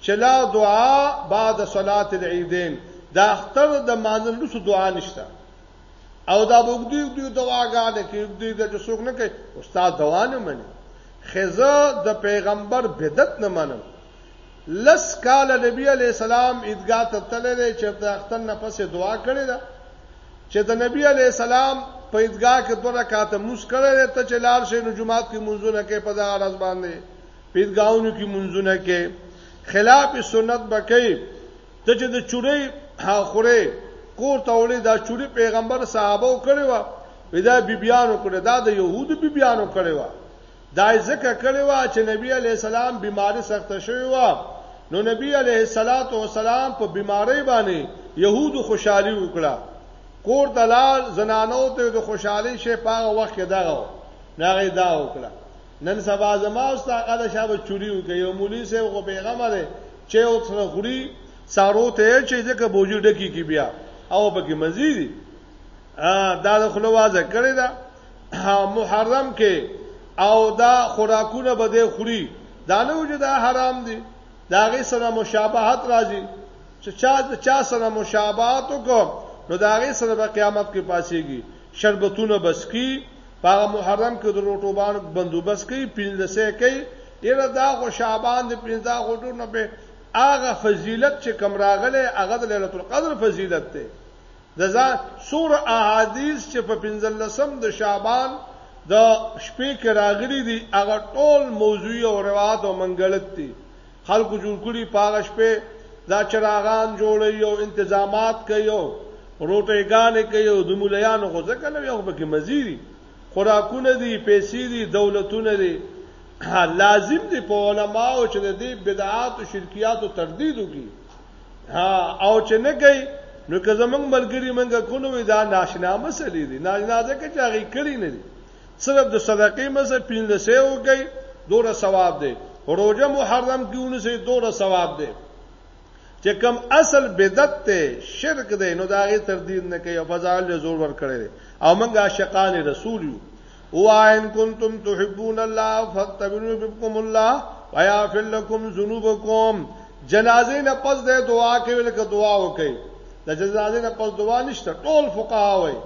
چې لا دعا بعد صلات العیدین دا اختر د مانځل وروسته دعا نشته او دا بوګدی دی دواګانې کې بوګدی د څوک نه کوي استاد دوا نه مني خزه د پیغمبر بدعت نه منم لس کال نبی علی السلام عیدګاه ته تللی چې د اختر نه پسې دعا کړې ده چې د نبی علی السلام په عیدګاه کې دوه رکعات موس کړل ته چې لار شي نو جمعات کې منځونه کې په دار از باندې پیدګاونو کې منځونه کې خلاف سنت بکې ته چې د چوري ها خوره کور ته ولې دا چوري پیغمبر صحابه کړي و ودا بیبيانو کړي دا د يهودو بیبيانو کړي و دا ځکه کړي و چې نبی عليه السلام بيماري سخت شوی و نو نبی عليه الصلاه والسلام په بيماري باندې يهودو خوشحالي وکړه کور دلال زنانو ته د خوشحالي شي په وخت کې دغه ناغه دا وکړه نن سبا زما او ستا قاده شابه چوری وکي یو مولوی صاحب خو پیغام ده چې او سره خوري سارو ته چې ځکه بوجي ډکی کی بیا او پکې مزي دي دا د خلو وازه کړی دا محرم کې او دا خوراکونه به د خوري دا نه وجه دا حرام دي دا غي سره مشابهت راځي چې چا چا سره مشابهت وکړو نو دا غي سره په قیامت کې پاسيږي شربتونه به څکي، په هغه محرم کې د روټوبانو بندوبست کوي، پنځلسۍ کوي، یره دا خو شعبان دی، پنځه خو ډېر نه به هغه فضیلت چې کوم راغلی هغه د لیلة القدر فضیلت دی، د ځان څومره احادیث چې په پنځلسم د شعبان د شپې کې راغلي دي هغه ټول موضوعي او روایات او منګړت دي، خلکو جوړ کړي په هغه شپه دا چراغان جوړي او انتظامات کوي او روټېګانې کوي او د مولیانو خو ځکه نه یو پکې مزيري خوراکونه دي پیسې دي دولتونه دي لازم دي په علماو چې د دې بدعات او شرکیات او تردید وکړي او چې نه کوي نو که زمونږ ملګری مونږه کولو دا ناشنا مسلې دي ناشنا ځکه چې هغه کړی نه دي صرف د صدقې مزه پینځه وکي دوره ثواب دی روزه محرم کیونه سي دوره ثواب دی چې کم اصل بدعت ته شرک دی نو دا غي تردید نه کوي او فضائل له زور ور کړی او موږ عاشقان رسول یو وان کنتم تحبون الله فاتبعوا بكم الله ويغفر لكم ذنوبكم جنازې نه پس د دعا کوي لکه دعا وکي د جنازې نه پس دعا نشته ټول فقها وایي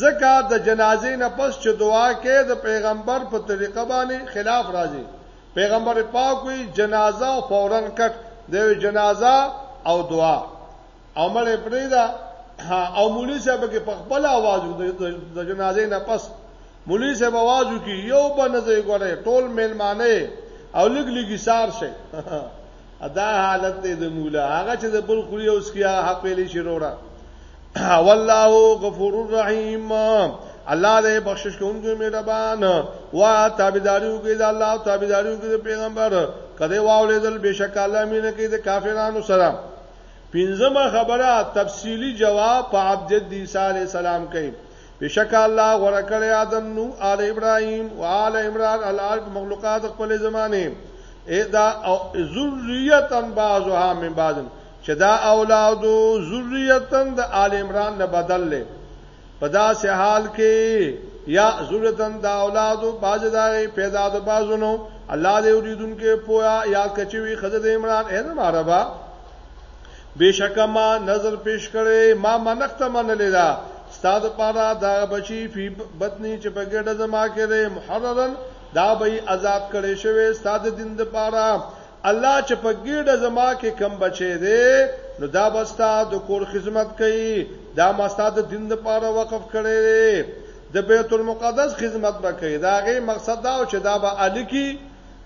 ځکه د جنازې نه پس چې دعا کوې د پيغمبر په طريقه باندې خلاف راځي پيغمبر پاک وي جنازه او فورا کټ د جنازه او دعا او مړې پرې دا او مولوی صاحب کې په خپل आवाज د جنازې نه پس مولوی صاحب आवाज وکي یو په نظر غره ټول میلمانه او لګ لګي سار شي ادا حالت دې د مولا هغه چې د بل خوري اوس کیا حق ویلې شروع والله غفور الرحیم الله دې بخشش کوونکی مهربان وا تابعداریو کې د الله او تابعداریو کې د پیغمبر کله واولېدل بشک الله مینه کې د کافرانو سره پنځمه خبره تفصیلی جواب په عبد عیسی علی السلام کوي بشک الله غره کړی آدم نو آل ابراهیم او آل عمران الارض مخلوقات خپل زمانه ادا او ذریه بعضها من بعض چې دا اولاد او ذریتن د آل عمران نه بدل لې په داسې حال کې یا ذریتن د اولاد او باز دغه پیدا د بازونو الله دې اوریدونکو پویا یا کچوي خزه د عمران اې زماربا بشکه ما نظر پیش کړي ما منخت منلې دا استاد پاره دا بچی فی بطنی چې په ګډه زما کې ده محررن دا به آزاد کړي شوی استاد دین د پاره الله چې په ګېډه زما کې کم بچی دی نو دا به ستا د کور خدمت کوي دا ما ستا د دین لپاره وقف کړی دی د بیت المقدس خدمت به کوي دا غي مقصد دا او چې دا به الکی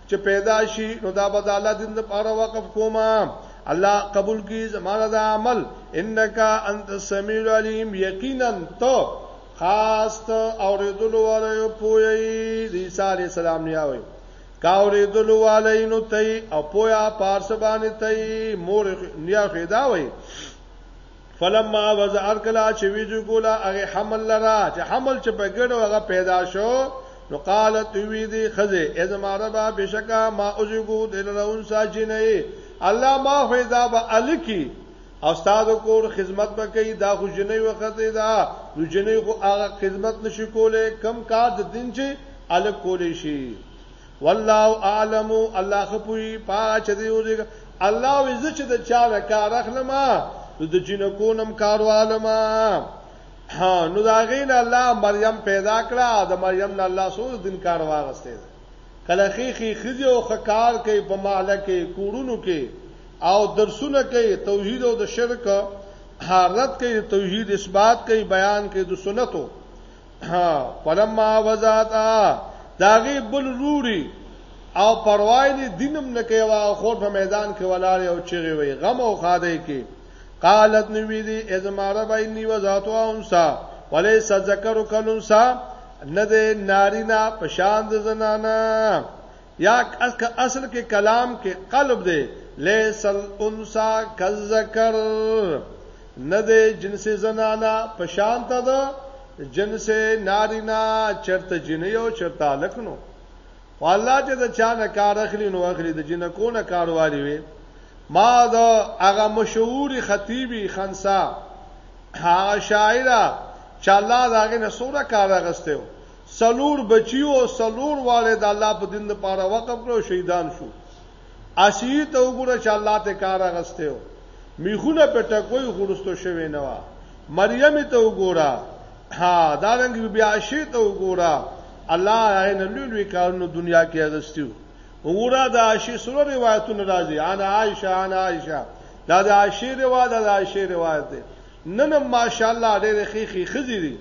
چې پیدا شي نو دا به د الله دین لپاره وقف کوما الله قبول کی زمانه دا عمل انک انت السمیع العلیم یقینا تو خاص اوریدلو والے پوی عیسی علی السلام نیاوي کاورې دلو والي نو تي او پویا پارس باندې تي مور نیا خدا وي فلما وز ارکلا چې ویجو ګولا هغه حمل لرا چې حمل چې په ګډو هغه پیدا شو نو قالت وی دی خزه ازما ربا بشکا ما اوجو دل رون ساجنه الله ما فیضا با الکی او استاد کور خدمت وکړي دا خو جنې وخته دا نو جنې خو هغه خدمت نشي کولای کم کار د دین چې الګ کولې شي والله اعلم الله خپوي پاچ دی وځي الله وزه چې د چا نه کار اخلم نو د جنکو نم کاروالم ها نو دا غین الله مریم پیدا کړه د مریم نه الله سو دین کار واغسته کله ښې ښې ښځې او ښه کار کوي په محله کې کورونو کې او درسونه کوي توحید او د شرک رد کوي د توحید اثبات کوي بیان کوي د سنتو ها فلما وزاتا داغه بل روري او پروايي دینم نه کوي او خور په میدان کې ولاړ او چیرې وي غم او خاده کې قالت نوی دی ازما رب انی وذات انسا وليس ذکر کلنسا نه دی نارینا پشان د زنانا یا اصل کې کلام کې قلب دی لیس الانسا کذکر نه دی جنس زنانا پشان ته ده جنس نارینا چرته جنې او چرته لکنو خو الله چې د چا نه کار اخلي نو اخلي د جنکو نه کار والی وي ما دا هغه مشهور خطیبی خنسا هغه شاعره چې الله داغه نه سوره کار اغستیو سلور بچیو سلور والد الله په دین لپاره وقف کړو شهیدان شو اسیی ته وګوره چې الله ته کار اغستی و میخونه په ټکوی خو رستو شوی نه وه مریمی ته وګوره ها دارنګ بی بی عاشی ته وګوره الله هغه نه لوی لوی کارونه دنیا کې اغستی و وګوره د عاشی سره روایتونه راځي انا عائشه انا عائشه دا د عاشی روایت د عاشی روایت دی نن هم ماشاءالله ډېرې ښې ښې ښځې دي،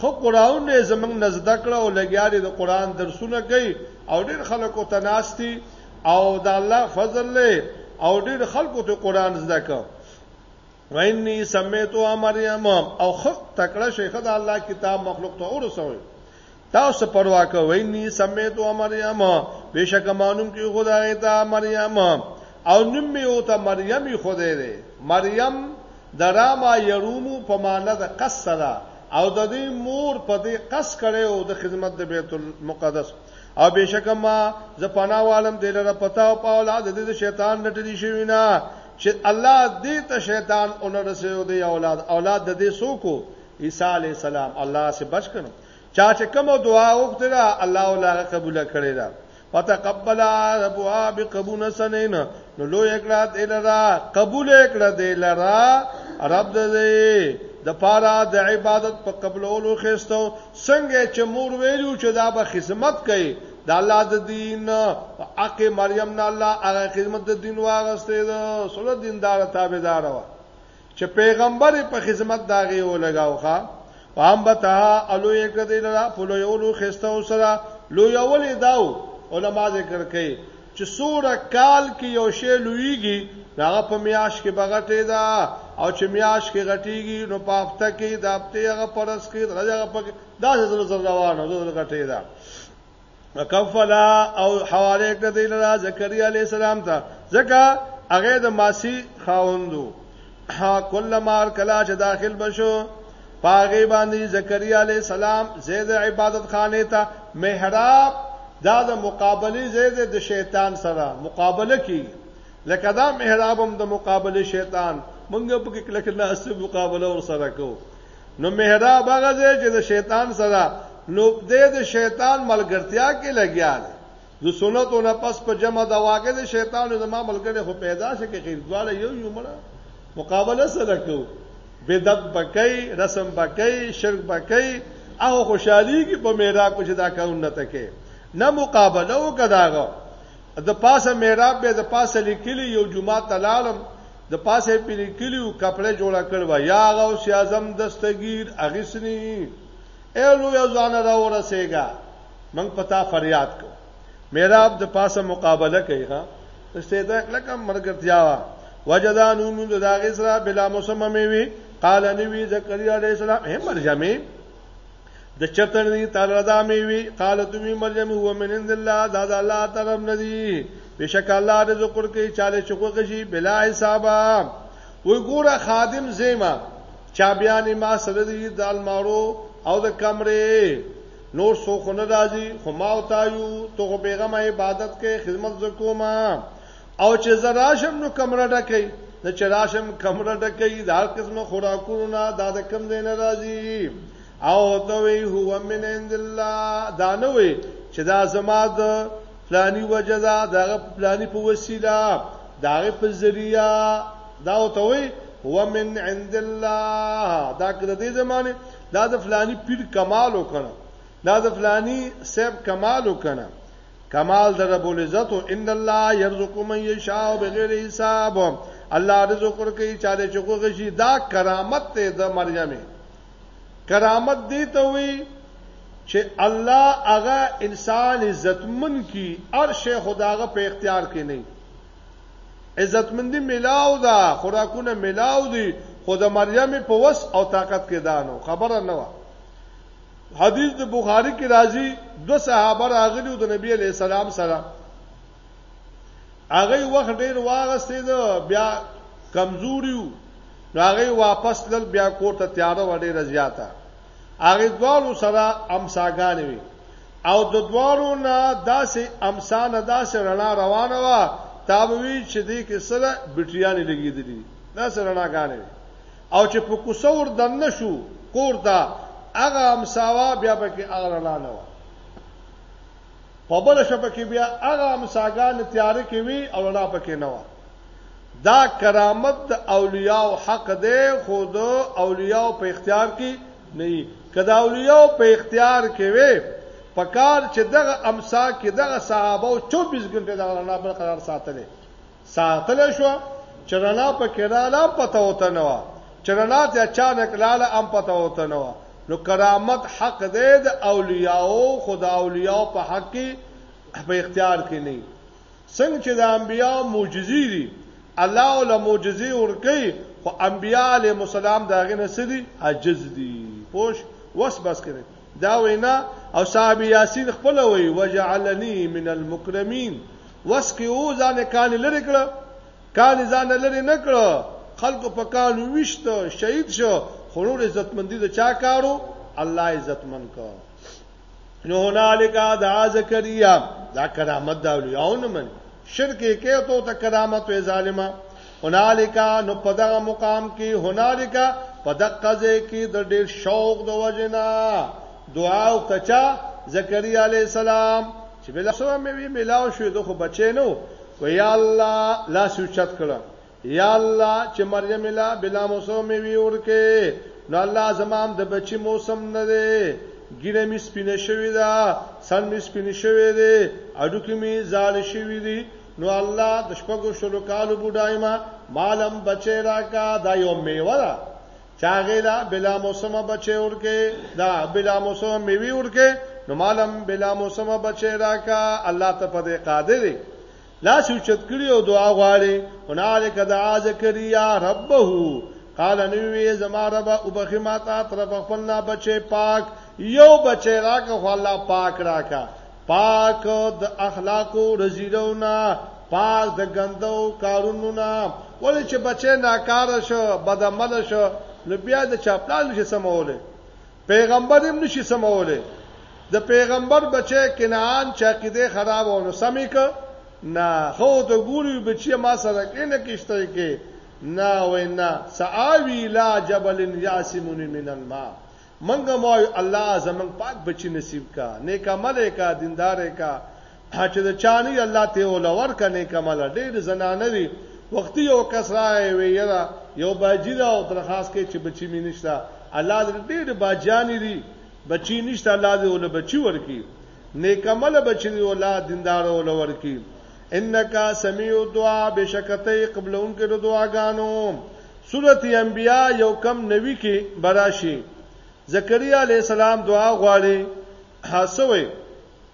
ښه قرآنونه یې زموږ نه زده کړه او لګیا دي د قرآن درسونه کوي او ډېر خلک ورته ناست دي او د الله فضل دی او ډېرو خلکو ته قرآن زده کړ. وإني سميتها مريم او ښه تکړه شي ښه د الله کتاب مخلوق ته ورسوئ. تاسو پروا کوئ ني سمیت او مریم بشک مانوم کې خدای ته مریم او نوم می او ته مریم خدای دی مریم دراما یرومو په معنا د قص سره او د دې مور په دې قص کړي او د خدمت د بیت المقدس او بشک ما ز پناه عالم دې لره پتا او په اولاد دې د شیطان نټلی شوی نه چې الله دې ته شیطان اونرسه او دې اولاد اولاد د دې سوکو عیسی علی السلام الله سے بچ کړو چا چې کوم دعا وغوښته دا الله ولاغه قبول کړی دا فتقبل ربها بقبول سنین نو لو یکړه دلرا قبول یکړه دلرا رب دې د پاره د عبادت په قبولولو خستو څنګه چې مور ویلو چې دا به خدمت کوي د الله د دین په حق مریم نه الله هغه خدمت د دین واغسته ده سره دیندار تابعدار و چې پیغمبر په خدمت داغه او لگاوخه پام بتا الو یک دی لرا په لو یو لو خسته او سره لو یو لی داو علما ذکر کوي چې سوره کال کې یو شی لویږي هغه په میاش کې بغټې ده او چې میاش کې غټيږي نو په هفته کې د هفته هغه پرس کې راځي هغه په داسې زره روانه زره غټې ده وکفلا او حواله کړ دی لرا زکریا علی السلام ته ځکه هغه د ماسی خاوندو ها کله مار کلا چې داخل بشو پاغه باندې زکریا علی السلام زید عبادت خانه ته محراب دا د مقابله زید د شیطان سره مقابله کی لکه دا محراب هم د مقابله شیطان مونږ په کې کله کله اس مقابله ور سره کوو نو محراب هغه ځای چې د شیطان سره نو دې د شیطان ملګرتیا کې لګیا دی د سنتو نه پس په جمع د واګه د شیطان زما ملګری خو پیدا شي کې خیر دواړه یو یو مړه مقابله سره کو بدعت بکای رسم بکای شرک بکای هغه خوشحالي کې په میرا کو چې دا کارونه نه تکي نه مقابله وکداغه د پاسه میرا به د پاسه لیکلی یو جمعه تلالم د پاسه پې لیکلی و کپړه جوړه کړې وه، یا غوث اعظم دستګیر اخیستني ای لویه ځوانه راورسېږه موږ په تا فریاد کوو. محراب د پاسه مقابله کوي ها د شیطان کلکه ملګرتیا وه وجدان وموند د هغې سره بلا مسممې وي قال نوي زکریا علیه السلام هم مرجمې د چتر دی تعالی دا میوي قالت می مریم هو من عند الله دا د الله طرف ندی بشک الله رزق ورکړي چاله چوغه شي بلا حسابا وی ګوره خادم زیما چا بیان ما سره دی د المارو او د کمرې نور سو خو نه راځي خو ما او تایو تو پیغام عبادت کې خدمت زکوما او چې زه راشم نو کمره ډکې نه چې راشم کمره ډکې د هر قسمه خوراکونو نه دا د کم دین راځي او دوی هو من عند الله دا نه وي چې دا زما د پلاني وجه دا دغه پلاني په وسیله داغه په ذریعہ دا او ته وي هو من عند الله دا کړه دې زمانه دا د فلاني پیر کمال وکړه دا د فلاني سیب کمال وکړه کمال در رب العزت ان الله يرزق من يشاء بغیر حساب الله رزق ورکړي چاله چې غوږی دا کرامت ته د مریم کرامت دی ته وی چې الله هغه انسان عزتمن کی هر شی خداغه په اختیار کې نه عزتمندی ملاو دا خوراکونه ملاو دي خود مریم په وس او طاقت کې دانو خبره نه و حدیث د بخاری کې راځي دو صحابه راغلي د نبی علی السلام سره هغه وخت ډیر واغستې ده بیا کمزوریو هغه واپس لل بیا کور ته تیار و ډیره زیاته هغه دوالو سره امساګان وي او د دوالو نه داسې امسان داسې رڼا روانه و تابوی چې دې کې سره بټریانې لګېدلې داسې رڼاګانې او چې په کوڅه ور دننه شو کور ته هغه همسا وه بیا پکې هغه رڼا نه وه په بله شپه کې بیا هغه همساګانې تیاره کې وي او رڼا پکې نه وه دا کرامت د اولیاء حق دی خو د اولیاء په اختیار کې نه وي که د اولیاء په اختیار کې وي په کار چې دغه امسا کې دغه صحابه 24 غنټه د رڼا برقرار ساتلې ساتلی شو چې رڼا په کې رااله هم پته وته نه وه چې رڼا ته اچانک لاله هم پته وته نه وه نو کرامت حق دی د اولیاو خو د اولیاو په حق کې په اختیار کې نه څنګه چې د انبیا معجزې دي الله ول معجزې ورکي خو انبیا علیهم السلام داغه نه سدي عجز دي پوش وس بس کړي دا وینا او صاحب یاسین خپل وی وجعلنی من المکرمین وسکی او ځان کان لری کړه کان ځان لری نکړه خلق په کان وشت شهید شو خورور عزتمندی د چا کارو الله عزتمن کو نو هنالک دعا زکریا دا کرامت دا اولیاء نه من شرک کې تو ته کرامت وې ظالما هنالکا نو په دغه مقام کې هنالکا په دقه ځای کې د ډېر شوق د وجنا دعا او کچا زکریا علی السلام چې بل سره مې وی ملاو شو دغه بچی نو و یا الله لا سوچت کړه یا الله چې مریم لا بلا موسم می وی ورکه نو الله زمام د بچی موسم نه دی ګیره می سپینه شوی دا سن می سپینه شوی دی اډو کې می زال شوی دی نو الله د شپږو شلو کالو بډای ما مالم بچی راکا دا یو میوه ده چاغه دا بلا موسمه بچی ورکه دا بلا موسمه میوي ورکه نو مالم بلا موسمه بچی راکا الله ته په دې قادر دی لاس یې اوچت کړی او دعا غواړي هنالک دعا زکریا ربه قال نوې زما رب وبخي ما ته طرف خپل نه بچي پاک یو بچي راکه خو الله پاک راکا پاک د اخلاقو رزیلونه پاک د ګندو کارونو نه ولې چې بچي ناکاره شو بدعمل شو نو بیا د چاپلان شي سموله پیغمبر هم نشي سموله د پیغمبر بچی کنعان چې عقیده خراب او نو سمې ک نه خو ته ګوري بچی ما سره کې نه کیشته کې نه وینا ساوی لا جبل یاسمون من الماء منګه مو الله زمنګ پاک بچی نصیب کا نیک عمل کا دیندار کا ها چې د چا نه وي الله ته یې وله ورکړه نیکه مله ډېرې زنانه وي وختي یو کس راغی وې یره یو باجي ده او درخواست کوي چې بچي مې نشته الله دې ډېرې باجیانې دي بچي نشته الله دې وله بچي ورکړي نیکه مله بچي دې وله دیندار وله ورکړي انک سمیع دعا بشکته قبلون کې د دعاګانو سورۃ انبیاء یو کم نوي کې براشي زکریا علی السلام دعا غواړي حسوي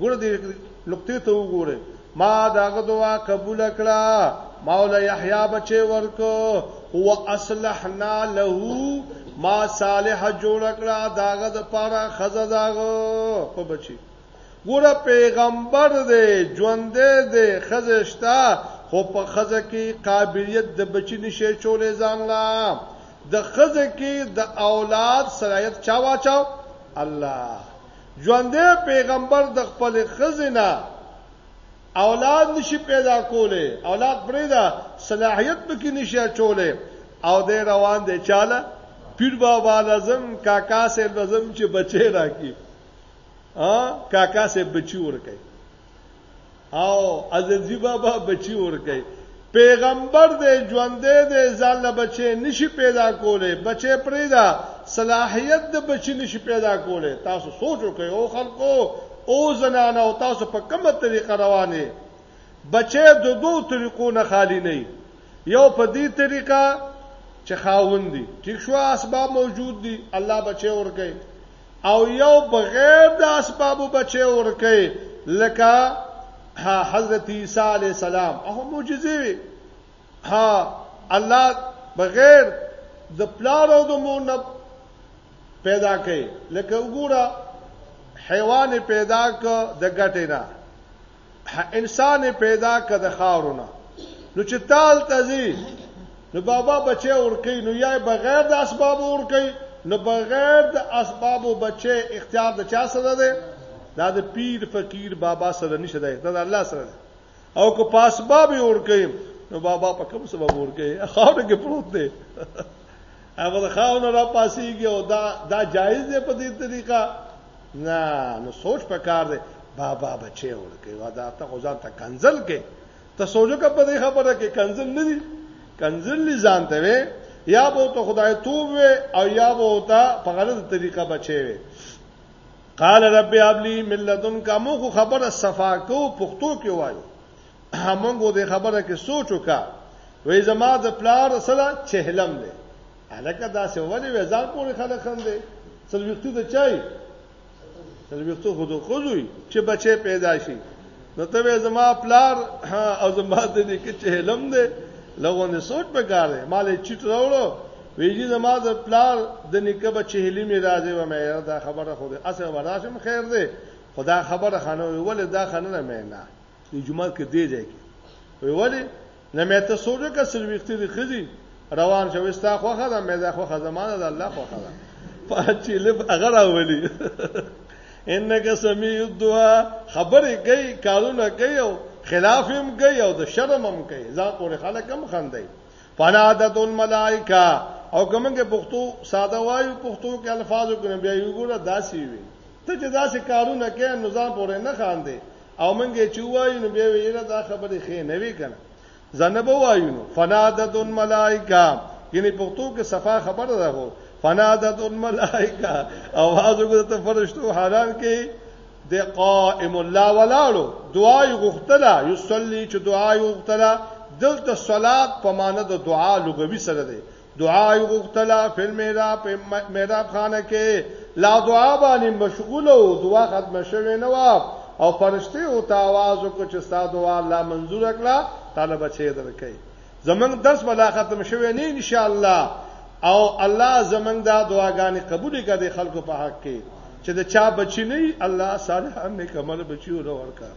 ګور دې نقطې ته وګوره ما داغه دعا قبول کړه مولا یحیی بچي ورکو هو اصلحنا له ما صالح جوړ کړه داغه د پاره خزه داغه په بچي ګور پیغمبر دې ژوند دې خزشتا خو په خزه کې قابلیت د بچی نشي چولې ځان لا د خزه کې د اولاد سرایت چا واچاو الله ژوندی پیغمبر د خپل خزې نه اولاد نشي پیدا کولی اولاد پرې دا صلاحیت پکې نشي اچولی او دی روان دی چاله پیر بابا لازم کاکا سه لازم چې بچی راکی ها کاکا سه بچی ورکي او عزیزی بابا بچی ورکي پیغمبر دې ژوند دې ځان له بچي نشي پیدا کوله بچي پریدا صلاحیت د بچي نشي پیدا کوله تاسو سوچ وکړئ او خلکو او زنانه او تاسو په کومه طریقه روانه بچي د دوه طریقو نه خالی نه یو په دې طریقه چې خاوند دي ټیک شو اسباب موجود دي الله بچي ورکي او یو بغیر د اسبابو بچي ورکه لکه ها حضرت عیسی علی السلام هغه معجزې وي ها الله بغیر د پلار او د مور نه پیدا کړي لکه وګوره حیوان پیدا ک د ګټې نه انسان پیدا کړ د خاورو نه نو چې تال تزي نو بابا بچي ورکی نو یای بغیر د اسباب ورکی نو بغیر د اسباب بچي اختیار د چا سره ده دا د پیر فقیر بابا سره نشه ده دا د الله سره ده او که په اسباب ورکی نو بابا په کوم سبب ورکی خاور کې پروت دی هغه خاور را پاسيږي او دا دا جایز دی په دې طریقه نه نو سوچ پکار دی بابا بچي ورکه ودا ته خو ځان ته کنزل کې ته سوچو کا په دې خبره کې کنزل نه دي کنزل لې ځان ته وي یا به ته خدای توب وي او یا به ته په غلطه طریقه بچي وي قال رب ابلی ملتن کا مو خو خبره صفا کو پښتو کې وایو همغه دې خبره کې سوچو کا وې زما د پلار سره چهلم دی الکه دا څه ولې وزار پورې خلک هم دي سلوختو د چای سلوختو خود خوځوي چې بچي پیدا شي نو ته زما پلار او زما د دې کې چې علم دی لغونه سوچ په کار دی مال چټ راوړو ویجی زما د پلار د نیکه بچی هلی می راځي و مې دا خبره خو دې اسه وراشم خیر دی خدا خبره خانه ولې دا خانه نه مې نه د جمعه کې دی ځای کې وی ولې نه مې ته سوجو کا سلويختي دي خزي روان شو استا خوخه ده مې ده خوخه زمانه ده الله خوخه ده پاتې لب هغه راولي انک سمیع الدعاء خبرې کوي کارونه کوي او خلاف هم کوي او د شرم هم کوي ځان پورې خلک هم خندي فنادت الملائکه او کومګه پښتو ساده وایو پښتو کې الفاظو کې بیا یو ګوره داسي وي ته چې داسې کارونه کوي نظام پورې نه خاندي او منګه چې وایو نو به ویره دا خبرې خې نه وی کنه زنه به وایو نو فنادت الملائکه یعنی پښتو کې صفا خبره ده هو فنادت الملائکه اواز وګړه فرشتو حالان کې د قائم الله ولاړو دعای غختلا یصلی چې دعای غختلا دلته صلات په معنی د دعا لغوي سره ده دعا یې غوښتله په محراب په محراب خانه کې لا دعا باندې مشغول او دعا ختم شوه نه وا او فرشته او ته आवाज وکړ چې ستا دعا الله منزور کړه طالب چې درکې زمنګ درس ولا ختم شوه نه ان شاء الله او الله زمنګ دا دعاګانې قبول کړي خلکو په حق کې چې دا چا بچی نه الله صالح هم کمل بچیو ورکا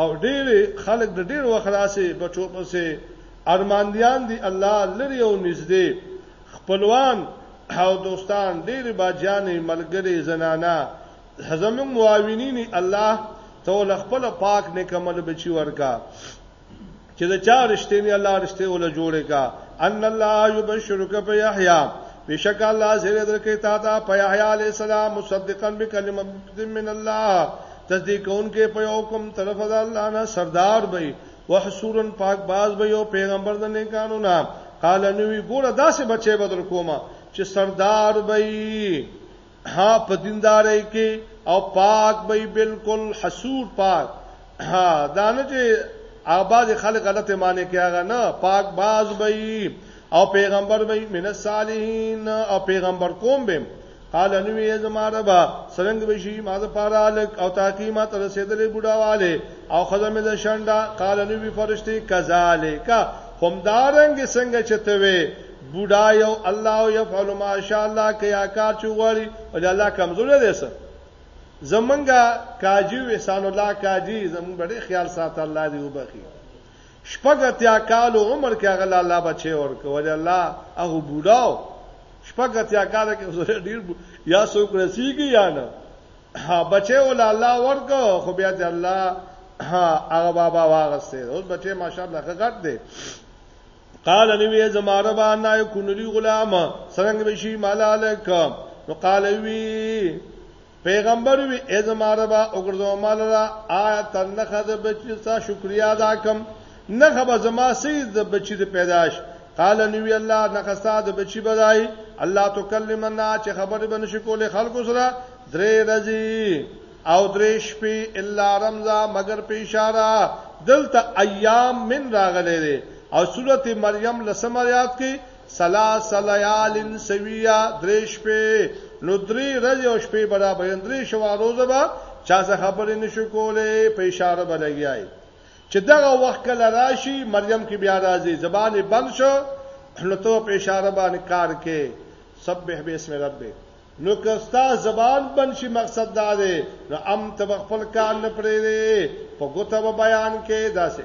او ډېر خلک د ډېر وخت راسي بچو پسې ارمانیان دي الله لرې او نږدې خپلوان او دوستان ډېرې باجیانې ملګرې زنانه زموږ معاونینې الله ته ول خپل پاک نیکمل بچي ورکا چې دا چا رښتینی الله رښتې ول جوړې کا ان الله یبشرک بیحیا بشک الله زیر درکې تا ته پیحیا علی السلام مصدقا بکلمه من الله تصدیق کون کې په حکم طرف د الله نه سردار به وحسورا پاک باز به یو پیغمبر د نیکانو نه قال نوې ګوره داسې بچي بدر کومه چې سردار به ها په دیندارۍ کې او پاک به بالکل حسور پاک ها دانه چې آباد خلک غلطه معنی کې هغه نه پاک باز به او پیغمبر به من الصالحین او پیغمبر کوم به قال نوې زما ربا سرنګ بشي ما د پاره الک او تاکي ما تر رسیدلې بډاواله او خزه مې د شنډا قال نوې فرشتي کذالک همدارنګ څنګه چتوي بوډا یو الله یفعل ما شاء الله کیا کار چوغړي او الله کمزور دی سر زمونږه کاجی وسان الله کاجی زمونږ ډېر خیال سات الله دی وبخي شپږ اتیا کالو عمر کې هغه الله بچي ورکو ولې الله هغه بوډاو شپږ اتیا کال کې زه ډیر یا څوک رسیږي یا نه بچي ول الله ورکو خو بیا دې الله هغه بابا واغسته اوس بچي ماشاءالله غټ دی قال نبی زماره با نه کونلی غلام څنګه بشي مالالک نو قال وی پیغمبر وی ای زما ربا وګرځو مال را آیا تر نخه د بچی ستا شکریا ادا کم نخه به زما سي د بچی د پیداش قال نبی الله نخه ستا د بچی بدای الله تکلمنا چې خبر به نشي کولې خلکو سره درې رضی او درې شپې الا رمزا مگر په اشاره دلته ایام من راغلې او سورته مریم لسمه یاد کې ثلاث لیال سویه درې شپې نو درې ورځې او شپې برابر یې درې شوا روزه به چا څه خبرې نشو کولې په اشاره به لګیای چې دغه وخت کله راشي مریم کې بیا راځي زبان بند شو نو ته په اشاره باندې کار کې سبح بسم ربک نو کستا زبان بند شي مقصد دا دی نو ام ته خپل کار نه پرې په ګوتو بیان کې داسې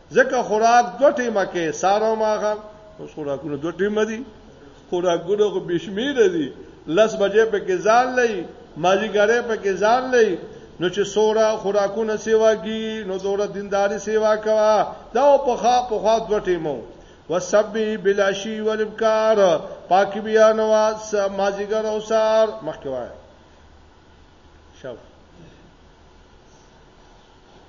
ځکه خوراک دوه ټیمه کې سار او ماښام اوس خوراکونه دوه ټیمه دي خوراکونه خو بشمیر دي لس بجې په کې ځان لې ماجیګره په کې ځان لې نو چې سورا خوراکونه سیوا کی نو دوره دینداری سیوا کوا دا په خا په خا دوه ټیمو وسبی بلاشی ولبکار پاک بیا نو ماجیګر او سار مخکوای شاو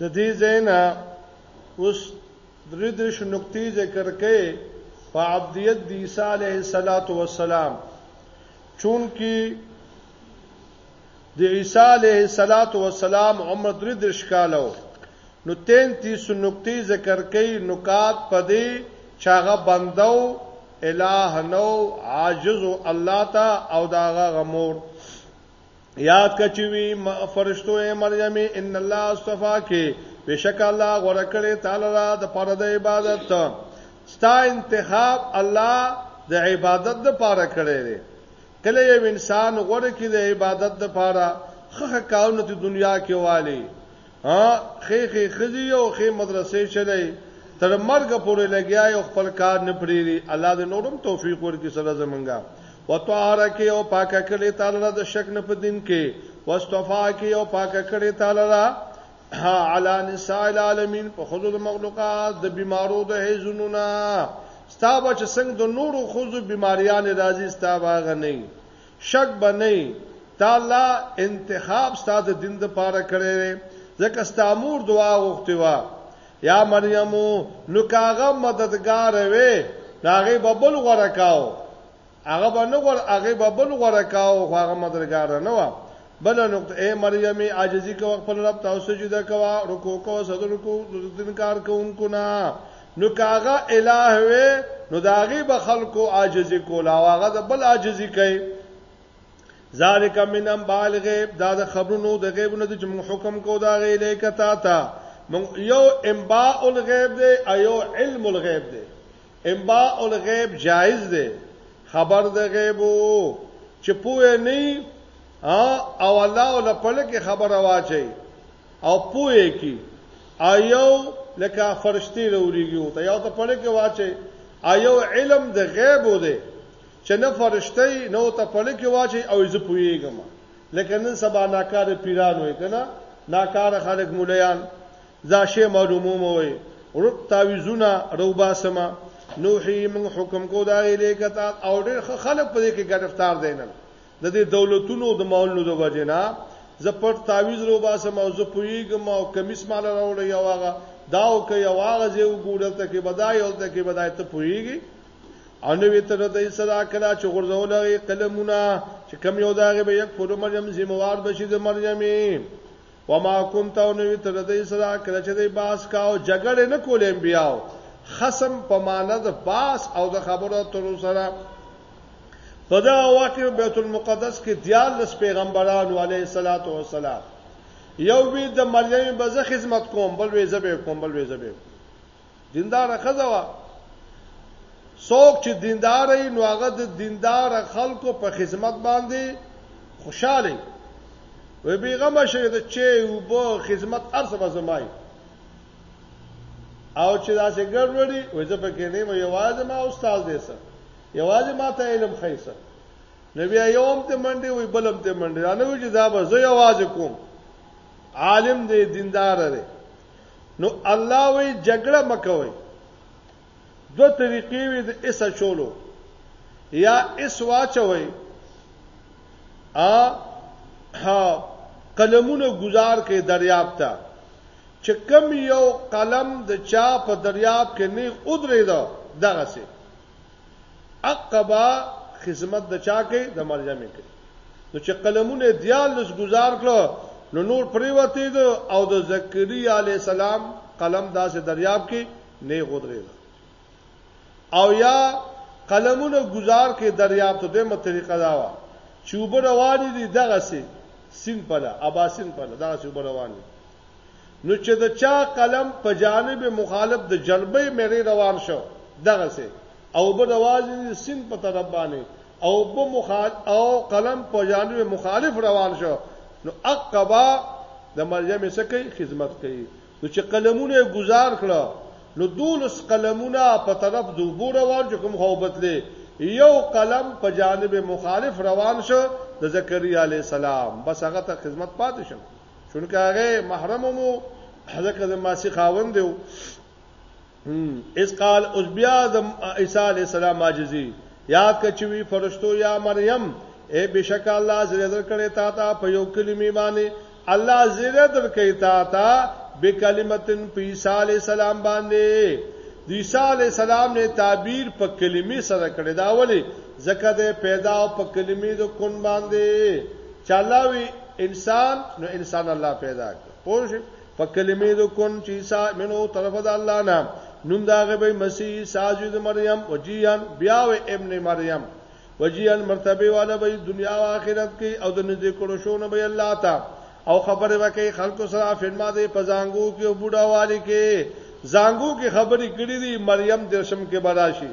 د دې ځای نه اوس درې دېرش نقطې ذکر کړي په عبدیت د عیسی علیه السلام چونکی د عیسی علیه السلام عمر درې دېرش کالو نو 33 نقطې ذکر کړي نکات پدې چاغه بندو الہ نو عاجز الله تا او داغه غمور یاد کچوي فرشتو اے مریم ان الله استفا کې بشک الله غوړه کړې تعالی را د پاره د عبادت ستا انتخاب الله د عبادت د پاره کړې دی کله یو انسان غوړه کې د عبادت د پاره خخ کارونه د دنیا کې والی ها خې خې خزي یو خې مدرسې چلای تر مرګ پورې لګیا یو خپل کار نه پریری الله دې نورم توفیق ورکړي سره زمونږه وتواره کې او پاکه کړي تعالی را د شک نه په دین کې واستفا کې او پاکه کړي تعالی را علی نساء العالمین په خود د مخلوقات د بیمارو د هیزونو نه ستابه چې څنګه د نورو خوځو بیماریان راځي ستابه غنی شک به نه وي تا لا انتخاب ستا د دین د پاره کړی دی ځکه ستا مور دعا غوښتې وه یا مریم نو کاغه مددګار وې هغه به بل غوړه کاو هغه به نه غوړ هغه به بل غوړه کاو خو هغه مددګار نه و بله نقطه اے مریمی عاجزی کو خپل رب ته سجده کوا رکوع کو صدر رکوع انکار کوونکو نه نو کاغه الہ وې نو داغي به خلکو عاجزی کولا واغه د بل عاجزی کوي ذالک من انبال غیب دا د خبرونو د غیب نه چې موږ حکم کو دا غی لیکتا تا یو انباء الغیب دی ایو علم الغیب دی انباء الغیب جایز دی خبر د غیبو چې پوه نه او الله ول پړ کې خبر واچي او پوه کی ایو لکه فرشتي وروړيږي او ته یو ته پړ کې واچي ایو علم د غیب دی چې نه فرشتي نو ته پړ کې واچي او زه پوهیږم لکه نن سبا ناکاره پیران وای کنه ناکاره خلک مولیان دا شی معلوموموئ ورک تعویذونه روباسمه نوحي موږ حکم کو دا غیلې کته او ډېر خلک په دې کې گرفتار دي نن د دې دولتونو د ماحولونو د وجنا زه پر تعویز رو باسم او زه پویګم او کمیس مال راوړ یو هغه دا او که یو هغه زه وګورل ته کې بدای او ته کې بدای ته پویګي او نو تر دې صدا کلا چې غرزول قلمونه چې کم یو داغه به یک فورمریم زموار بشي د مریم وما كنت او نوی ته د دوی سره کله چې دوی باس کاو جګړې نه کولې انبیاو خصم په معنی د باس او د خبرو اترو سره په دا وخت بیت المقدس کې دیالس پیغمبرانو علیه الصلاۃ والسلام یو وی د مریم بزه خدمت کوم بل وی زبې کوم بل وی زبې دیندار خزه وا څوک چې دیندار وي نو هغه د دیندار خلکو په خدمت باندې خوشاله وي بیغمه شي د چې وبو خدمت ارسه بزمای او چې دا څنګه ګرځړي وې زه په کې نه مې یوازې ما استاد دې سره یوازې ما ته علم خیسه نبی ایوم ته منډي وي بلم ته منډي نه وي چې دا به زه یوازې کوم عالم دې دیندار دی نو الله وی جګړه مکوي دو طریقې وي د اس چولو یا اس واچوي ا ها قلمونه گزار کې دریاب ته چې کم یو قلم د چا په دریاب کې نه ودرې دا دغه سي اقه با خدمت د چا کوي د مریم کوي نو چې قلمونه دیال لس گزار کړو نو نور پریوته دو او د زکریا علی السلام قلم داسې دریاب کې نه غدرې او یا قلمونه گزار کې دریاب ته دمه طریقه دا و چې وبره وانی دي دغه سي سین پله اباسین پله دغه سي وبره وانی نو چې د چا قلم په جانب مخالف د جلبۍ مېرې روان شو دغسې اوبه روانې دي د سیند په طرف باندې او په مخال او قلم په جانب مخالف روان شو نو اقبا د مریم څه کوي خدمت کوي نو چې قلمونه گزار کړه نو دولس قلمونه په طرف د وبو روان چې کوم هوبت لې یو قلم په جانب مخالف روان شو د زکریا علی السلام بس هغه ته خدمت پاتې شو چونکه هغه محرم مو ځکه د ماسی خاوند دی اس قال اوس بیا د عیسی علی السلام عاجزی یاد کچوي فرشتو یا مریم اے بشک الله زړه درکړې تا ته په یو کلمې باندې الله زړه درکې تا ته به کلمتن په عیسی علی السلام باندې د عیسی علی السلام نه تعبیر په کلمې سره کړی دا ولی زکه د پیدا او په کلمې د کون باندې چالاوی انسان نو انسان الله پیدا کړ پوه شئ په کلمې د کون چې عیسی منو طرف د الله نه نوم دا غبي مسیح ساجو د مریم وجیان بیا و ابن مریم وجیان مرتبه والا به دنیا او آخرت کې او د نږدې کړو شو نه به الله تا او خبره وکي خلکو سره فرما دې پزانګو کې او بوډا والی کې زانګو کې خبرې کړې دي مریم درشم کې براشي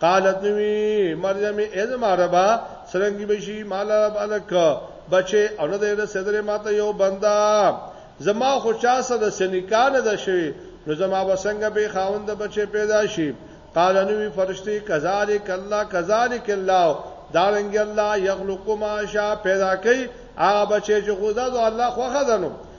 قالت نوی مریم ای زما ربا سرنګي بشي مال بالک بچي او نه دې رسیدلې ماته یو بندا زما خو چا سره سنکانه ده شوی نو زما بسنګ به خاوند بچي پیدا شي قال نوی فرشتي کذالک الله کذالک الله دارنګ الله یخلق ما شاء پیدا کوي هغه بچي چې خدا د الله خوخه ده نو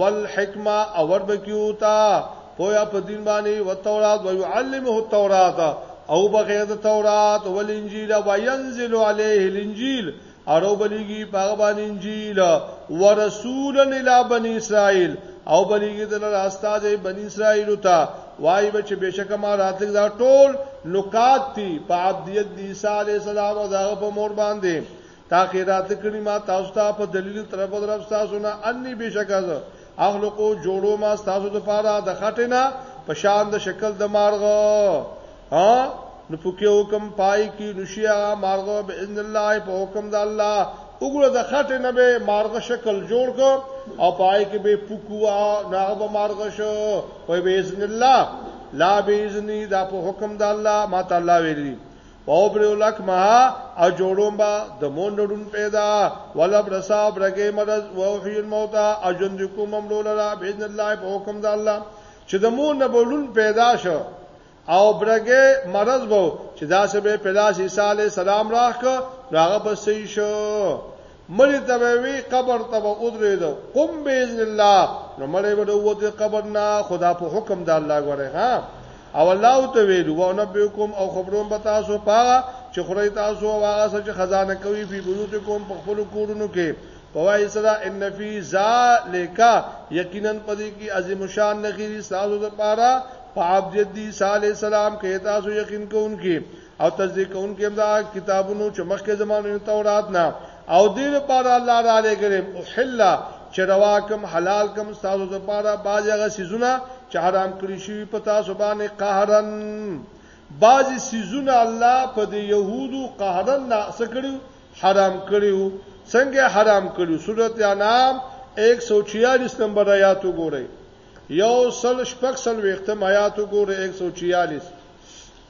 والحکمه او ور بکیو تا پویا په دین باندې او تورات او يعلمه التورات او بغیر د تورات او انجیل او ينزل عليه الانجیل اړو بلیږي په باندې انجیل ورسولا الى بني اسرائيل او بلیږي د استاد بني اسرائيل ته وای بچ بشک ما راتل دا ټول نکات دي په عبدیت دی عیسی علی السلام او دا په مور باندې تاخیرات کړي ما تاسو ته په دلیل طرف درف تاسو نه انی بشکاز اخلقو جوړو ما تاسو د پاره د خټینا په شان د شکل د مارغه ها نو پکې حکم پای کې نشیا مارغه باذن الله په حکم د الله وګړه د خټه نه به مارغه شکل جوړ کو او پای کې به پکوا ناغه به مارغه شو په باذن الله لا باذن دا په حکم د الله ما تعالی ویلی او بریو لک ما او جوړوم با د مون نډون پیدا ولا برسا برګې مرز او حی الموت او جند کوم مملول را باذن الله په حکم د الله چې د مون نډون پیدا شو او برګې مرز وو چې دا سبه پلاس عیسی علی السلام راخ هغه بسې شو مړی ته به وی قبر ته به ودرېد قم باذن الله نو مړی به ووت قبر نه خدا په حکم د الله غره ها او الله ته ویل و نبيكم او خبرون به تاسو پاره چې خړی تاسو هغه څه چې خزانه کوي په بيوت کوم په خپل کورونو کې پوای سره ان فی ذالک یقینا پدې کې عظیم شان نخیری تاسو ته پاره په عبد دی صالح السلام کې تاسو یقین کوونکې او تصدیق کوونکې هم دا کتابونو چې مخکې زمانو تورات نه او دې لپاره الله را لګرم او حلا چې روا کوم حلال کوم تاسو لپاره باز هغه سيزونه چې حرام کړی شي په تاسو باندې قهرن باز سيزونه الله په دې يهودو قهرن نه سکړو حرام کړیو څنګه حرام کړیو سورته انام 146 نمبر آیات وګورئ یو سل شپږ سل وختم آیات وګورئ 146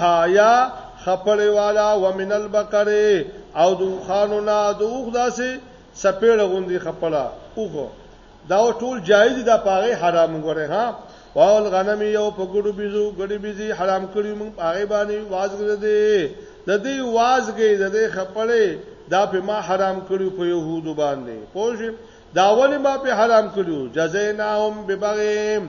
حایا خپړې والا ومن البقره او د خانو نه د اوخ داسې سپېړه غوندي خپړه اوخ دا ټول جایز دا پاره حرام غره ها واول غنم یو په ګړو بيزو ګړي بيزي حرام کړی مونږ پاره باندې وازګره دي د دې وازګې د دې خپړې دا په ما حرام کړیو په يهودو باندې پوه داول ما په حرام کړیو جزیناهم ببغیم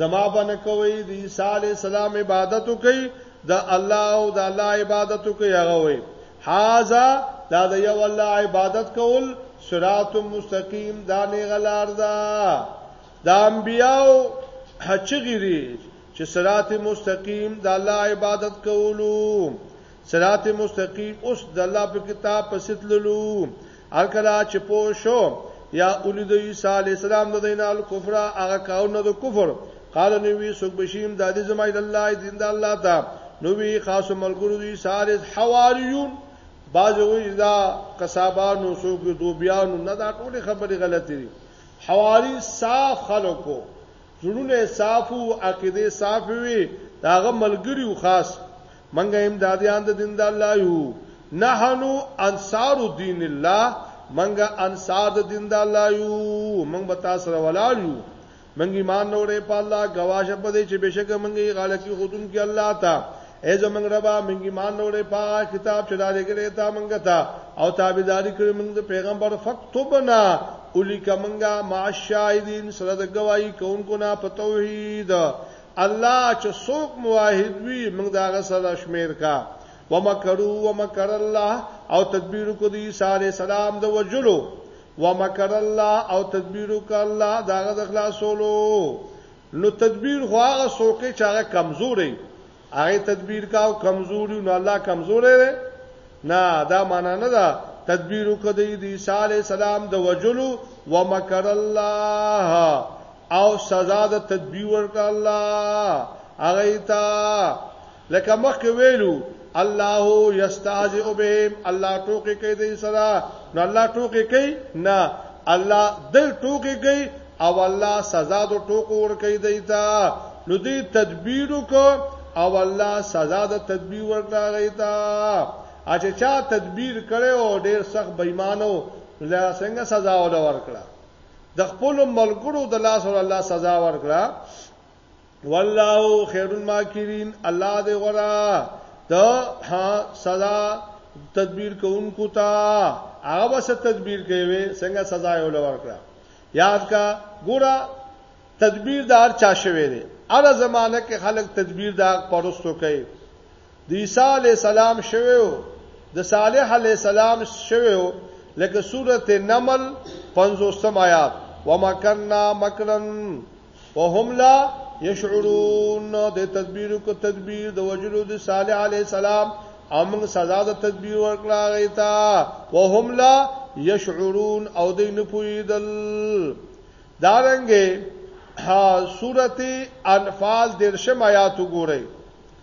زما بنه کوي د عیسی علی السلام عبادت کوي د الله او د الله عبادت کوي هغه وي هاذا دا د یو الله عبادت کول صراط مستقیم دا نه غلار ده د انبیاو هچغری چې صراط مستقیم د الله عبادت کولو صراط مستقیم اوس د الله په کتاب پسې تللو هر کله چې پوه شو یا اولید عیسی علی السلام د دین الکفر هغه کارونه د کفر قال نو وی سوک بشیم د دې زمای د الله دین د الله ته نو وی خاص ملګرو دی سارس حواریون باز وی دا کسابانو سوک دوبیانو نه دا ټول خبره غلطی دي حواری صاف خلکو زړونه یې صاف وو، عقیده یې صافې وې، د هغه ملګري وو، خاص، موږ امدادیان د دین د الله یو، نحن انصار دین الله، موږ انصار د دین د الله یو، موږ به تا سره ولاړ یو، موږ ایمان راوړی په الله، ګواه شه په دې چې بېشکه موږ یې غاړه کېښودونکي الله ته، ای زمنګ ربا موږ ایمان لرو په کتاب چې دا لګلې تا موږ ته او تابعداري کړې موږ د پیغمبر فکتبنا اولی کمنګا معشایدین سره د گواہی کوونکو نه په توحید الله چې څوک موحد وي موږ دا غسل شمیر کا ومکرو ومکر الله او تدبیر کو دی صالح سلام د وجلو ومکر الله او تدبیر کو الله دا غد خلاصولو نو تدبیر خو هغه څوک چې هغه کمزوري هغه تدبیر کاو کمزوري نو الله کمزوري دی نه دا معنا نه ده تدبیر وکړي د عیسی علی السلام د وجلو ومکر الله او سزا د تدبیر ورک الله هغه ته لکه مخکې ویلو، الله یستهزئ بهم، الله ټوکې کوي دوی سره، نو الله ټوکې کوي؟ نه، الله دوی ټوکې کوي او الله سزا د ټوکو ورکوي دوی ته، نو دوی تدبیر وکړو او الله سزا د تدبیر ورکړه هغوی ته. چې چا تدبیر کړی او ډېر سخت بېایمانه و، نو الله یې څنګه سزا وله ورکړه؟ د خپلو ملګرو د لاسه وله الله سزا ورکړه. والله خیر الماکرین الله دې غرا ته ها سزا تدبیر کوونکو ته هغه وس تدبیر کوي څنګه سزا یې ولور کړه یاد کا ګورا تدبیر دار چا شوی دی اره زمانہ کې خلک تدبیر دار پرستو کوي د عیسی علی السلام شویو د صالح علی السلام شویو لکه سورته نمل 50 آیات ومکرنا مکرن وهم لا یشعرون د تدبیر کو تدبیر د وجلو د صالح علی السلام امن سزا د تدبیر ورکړه غیتا وهم لا یشعرون او د نه پویدل دارنګه ها سورته انفال درشم آیات وګورئ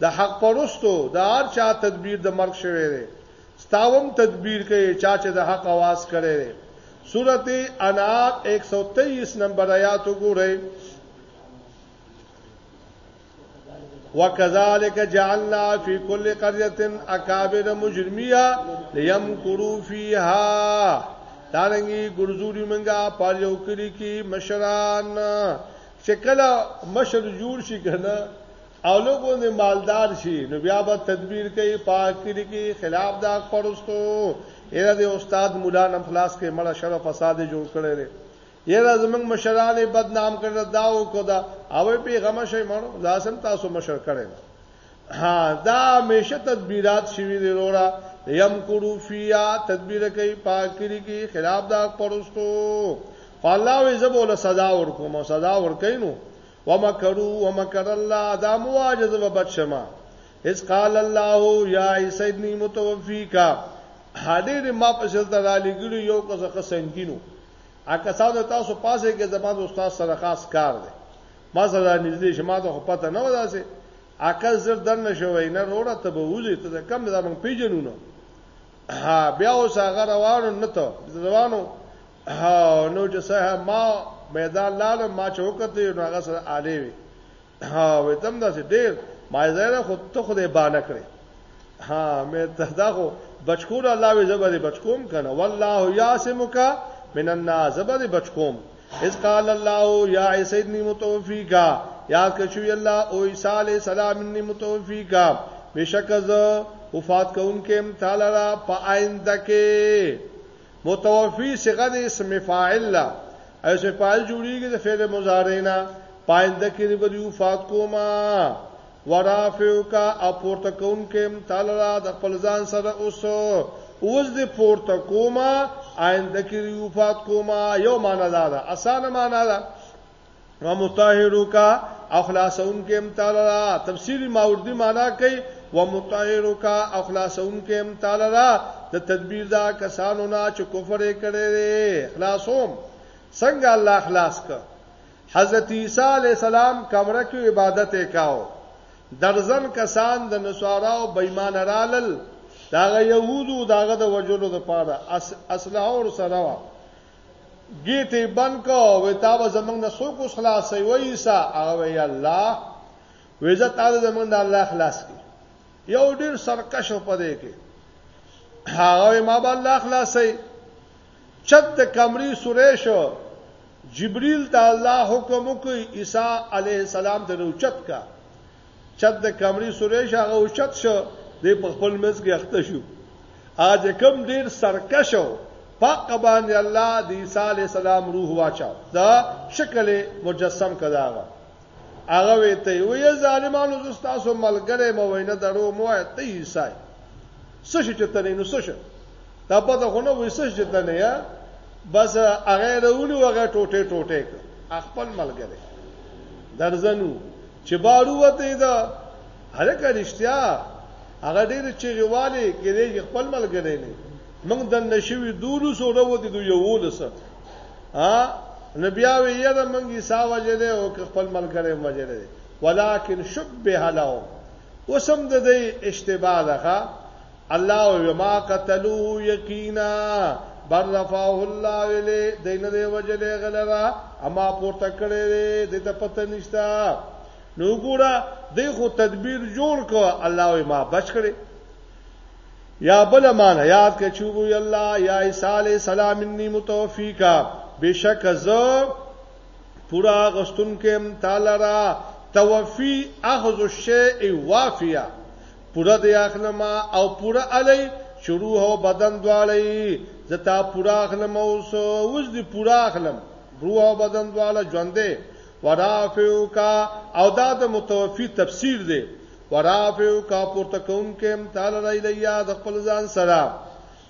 د حق پرستو د هر چا تدبیر د مرګ شوی دی ستا هم تدبیر کوي چا چې د حق आवाज کړی دی سورته انعام 123 نمبر آیات وګورئ وكذلك جعلنا في كل قريه اكابر مجرميا ليمكروا فيها دارنګي ګرځوري منګه پال یو کلی کې مشران چې کله مشر جوړ شي کنه او لوګو نه مالدار شي نو بیا به تدبیر کوي پاکیر کی خلاف دا پرستو اېره د استاد مولا نم خلاص کې مړه شر فساد جوړ کړي لري یره زمنګ مشران بدنام کړل دا او کودا او پیغام شي مړو ځاسم تاسو مشر کړي ها دا همیشه تدبیرات شوی دی وروړه یم کړو فیا تدبیر کوي پاکیر کی خلاف دا پرستو فالله وي زبول سزا ورکوم سزا ورکینو ومکرو ومکر الله دا مواجز و بچما اس قال الله یا عیسی ابن متوفیکا حاضر ما په شل ته را لګلو یو کسه قسنګینو اګه ساده تاسو پاسه کې زماد استاد سره خاص کار دی ما سره نږدې شما ته پته نه وداسه عقل زر دن نشوي نه روړه ته به وځي ته کم زمون پیجنونه ها بیا اوس هغه روانو نه ته روانو ها نو چې سه ما میدان لال ما چې وکړته نو هغه سره آلې وي ها وې تم دا سي ډېر ما زه خو ته خو دې باندې کړې ها مې ته دا خو بچکول الله وې زبر بچکوم کنه والله یاسمک من الناس زبر بچکوم اس قال الله یا سیدنی متوفیقا یاد کښوی الله او عیسی علی السلام انی متوفیقا بشک ز وفات کوونکې تعالی را په آینده کې متوفی صيغه د اسم فاعل لا او اسم فاعل جوړیږي د فعل مضارع نه پاینده کې لري وفات کوما ورافعو کا اپورته کون کې تعالی را د خپل ځان سره اوس اوس د پورته کوما آینده کې وفات کوما یو معنا دا ده اسانه معنا ده و مطهرک او خلاصون کې امتالا تفسیر ماوردی معنا کوي و مطهرک او خلاصون کې امتالا د تدبیر دا کسانو نه چې کفر کړي خلاصوم څنګه الله خلاص ک حضرت عیسی علی السلام کمره کې عبادت وکاو درزن کسان د نصارا او بېمان رالل داغه يهودو داغه د وجلو د پاره اصله اور سره ګیټ یې بند کو وې تا به زمنګ نه سو کوس خلاص وي ویسا هغه وی الله وې زه تا د زمنګ د الله خلاص کی یو ډیر سرکش په دې کې هغه ما به الله خلاص وي چت کمری سورې شو جبريل ته الله حکم وکي عيسى عليه السلام ته اوچت کا چت د کمرې سورې شو هغه اوچت شو دی په خپل منځ کې اخته شو اج کم ډیر سرکشو پاک باندې الله د عیسی علی السلام روح واچاو دا شکل مجسم کداغه هغه وی ته وی ظالمانو زستاسو ملګری مو وینه درو مو ته عیسی سش چې تنه نو سش دا په دغه نو وی سش چې تنه یا بس هغه رونی وغه ټوټه ټوټه خپل ملګری درځنو چې بار ووته دا هلکه رښتیا هغه ډېر چې غواله کېږي خپل ملګری نه موږ د نشوي دولو سره وته دوی یو لسه ها نبي او یره موږ یې ساوجه ده او خپل ملګری وجه ده ولکن شبه له اوسم د دې اشتباه ده الله او یما قتلوه یقینا بر رفعه الله الی دین دی وجلې غلرا اما پورته کړی دی د پته نشتا نو ګورا دی خو تدبیر جوړ کو الله او ما بچ کړي یا بل مان یاد کې چوبو الله یا عیسی علی السلام انی متوفیکا بشک ز پورا غستون کې تعالی را توفی اخذ الشیء وافیا پوره دی اخلم او پوره علی چې روح او بدن دواړه زتا پوره اخلم او اوس دی پوره اخلم روح او بدن دواړه ژوندې ورافیو کا او دا د متوفی تفسیر دی ورافیو کا پورته کوم کې تعالی را الیا د خپل ځان سره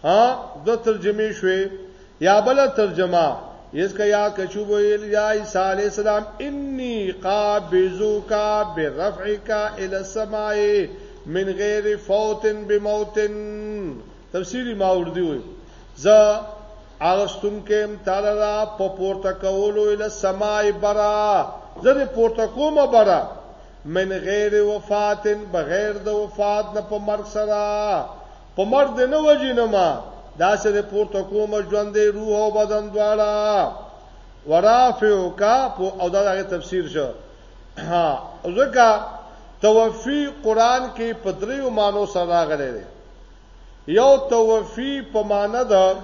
ها د ترجمه شوې یا بل ترجمه یس کیا کچو ویل یا عیسی علی السلام انی قابضوک برفعک الی السماء من غیر فوت بموت تفسیری ماوردی وی ز اغستون کېم تعالی را په پورته کولو الی السماء برا زره پورته کومه برا من غیر وفات بغیر د وفات نه په مرګ سره په مرګ دې نه وجنم دا سه دې پورته کوم ژوند دې روح او بدن دواړه ورافعک او دا دغه تفسیر شو ها ځکه توفی قران کې په دریو مانو سره راغلی دی یو توفی په معنا ده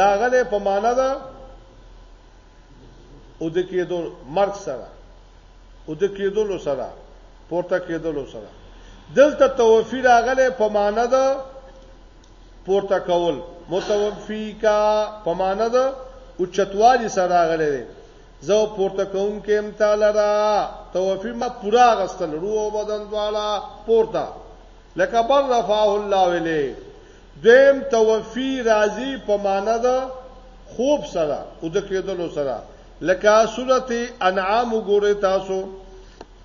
راغله په معنا ده او د کېدو مرګ سره او د کېدو سره پورته کېدلو سره دلته توفی راغله په معنا ده پورته کول متوفی کا په معنا ده او چتوالی سره راغله ده زه پورته کوم کې امتال را توفی ما پورا غستل روح او بدن دوالا پورته لکه بر رفعه الله الیه دیم توفی راضی په معنا ده خوب سره او د کېدلو سره لکه سورته انعام وګوره تاسو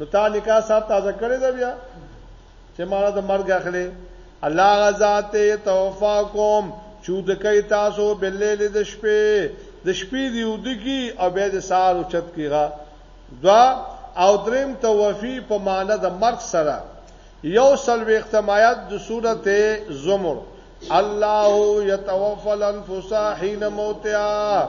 نو تا نکاح صاحب تازه کړی دا بیا چې مالا د مرګ اخلي الله غزاد ته توفا کوم چود کوي تاسو بلل د شپې د شپې دی ودکی او به د سار او چت کیغه دوا او دریم توفی په معنی د مرګ سره یو سلو اختمایات د سورته زمر الله يتوفى الانفس حين موتها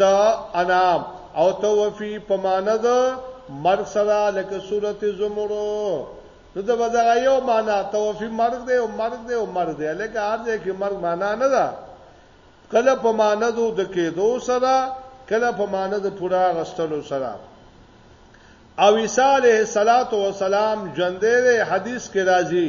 د انعام او توفی په معنی د مرګ سره لکه صورت زمرو نو د بدغه یو معنی توفی مرګ دی او مرګ دی او مرګ دی لکه هر ځای کې مرګ معنی نه ده کله په معنی د کېدو سره کله په معنی د پورا غستلو سره او عیسی علیه السلام ژوندې حدیث کې راځي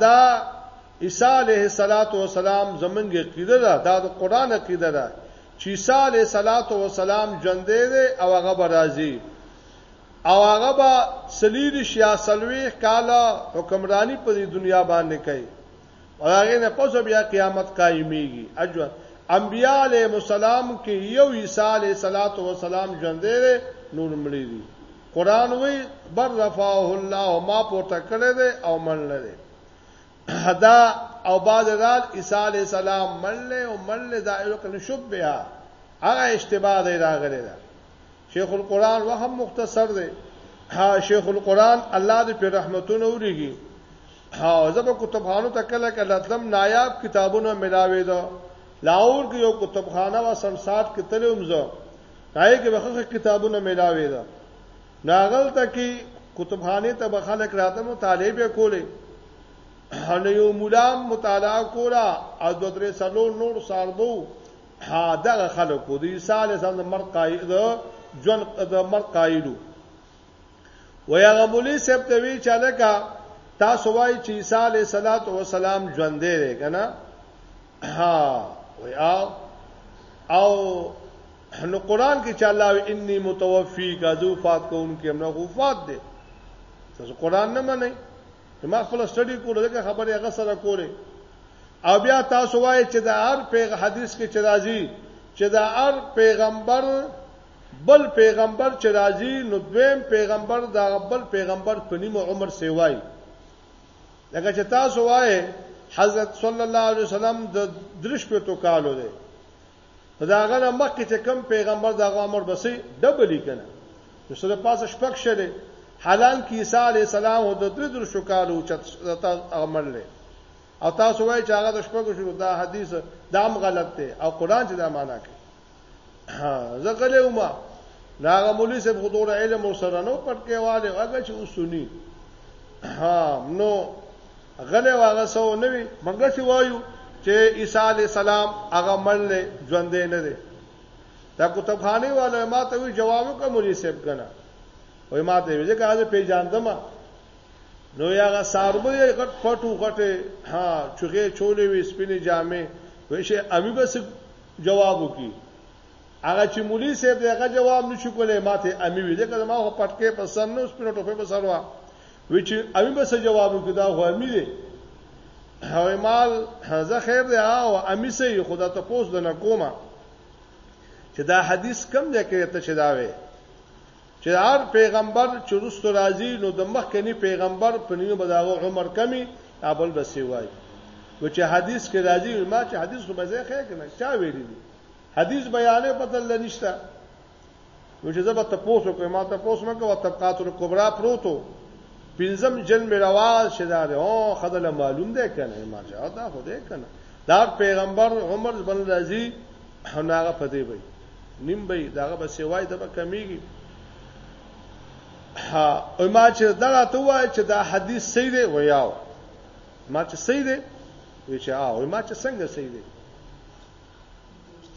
دا عیسی علیه الصلاۃ والسلام زمونږ عقیده ده دا د قران عقیده ده چې عیسی علیه الصلاۃ والسلام ژوند دی او هغه به راځي او هغه به سلیر شیا سلوي کاله حکمرانی په دنیا باندې کوي او هغه نه پس بیا قیامت قائميږي اجو انبیاء علیهم السلام کې یو عیسی علیه الصلاۃ والسلام ژوند دی نور مړي دي قران وی بر رفعه الله ما پورته کړی دی او من لري حدا او بعد رال عیسی علی السلام من له او من له دا یو کله شبهه هغه اشتباه دی راغلی دا شیخ القران وهم مختصر دی ها شیخ القران الله دې په رحمتونو وريږي ها زبر کتابخانو ته کله کله تلم نایاب کتابونه ملاوي دو لاور کې یو کتابخانه وا سمسات کې تلوم زه پای کې وخت کتابونه ملاوي ده ناغل ته کې کتابخانه ته به خلک راته مطالعه به کولې هله یو مولا مطالعه کولا او د درې سلو نور سالبو ها دغه خلکو د عیسی علیه السلام مرقایلو جون د مرقایلو وای هغه مولوی صاحب ته وی چې لکه تاسو وای چې عیسی علیه صلوات و سلام ژوند دی کنه ها وای او او نو قران کې چې الله انی متوفی کا ذو فات کوم کې امنا خو فات دی تاسو قران نه منئ ما خپل سټډي کوله دا خبره هغه سره کوله او بیا تاسو وای چې د هر پیغ حدیث کې چې راځي چې د هر پیغمبر بل پیغمبر چې راځي نو دویم پیغمبر دا بل پیغمبر په نیمه عمر سیوای لکه چې تاسو وایې حضرت صلی الله علیه وسلم د درش په تو کالو دی داغه نه مکه چې کم پیغمبر دغه عمر بسې ډبلی کنه نو سره پاسه شپک شله حلال کی عیسی علی السلام او د درې در شو کالو چې عمل له او تاسو وایي چې هغه د شپږو شروع دا حدیث دام غلط دی او قران چې دا معنا کوي زغله وما ناغه مولوی صاحب خودور علم سره نو پټکې واده هغه چې وسونی ها نو غله واغه سو نه وی منګه سی وایو چې عیسی علی السلام هغه مړ نه ژوند نه دی دا کتابخانه والے ما ته وی جواب وکړ مولوی صاحب کنه وای ما ته وی چې کاغه پیژاندم نو یاغه ساربه غټ پټو غټه ها چوغه چولې وی سپینې جامې وشه امی بس جواب وکي هغه چې مولوی صاحب دغه جواب نشو کولای ماته امي وي دغه ما خو پټکې په سر نو سپینو ټوپې په سر وا وی چې امي به څه جواب وکړي دا خو امي دي او مال زه خیر دی او امي سي خدا ته پوس دنه کومه چې دا حدیث کم دی کې ته چې دا وي چې هر پیغمبر چې رستو راځي نو د مخکنی پیغمبر په نیو به داغه عمر کمی ابل به سی وای و چې حدیث کې راځي ما چې حدیث خو به ځای خیر کنه چا ویلی دی حدیث بیانې پته لنیشته نو چې زبر تاسو کوی ما تاسو نه کوه طبقات الکبرى پروتو پنځم جن می رواز شدار او خدله معلوم ده کنه ما چې دا خو ده کنه دا پیغمبر عمر بن رضی هناغه پته وي نیم به دغه به سیوای د به کمیږي ها او ما چې دغه ته وای چې دا حدیث صحیح دی ویاو ما چې صحیح دی وی چې او ما چې څنګه صحیح دی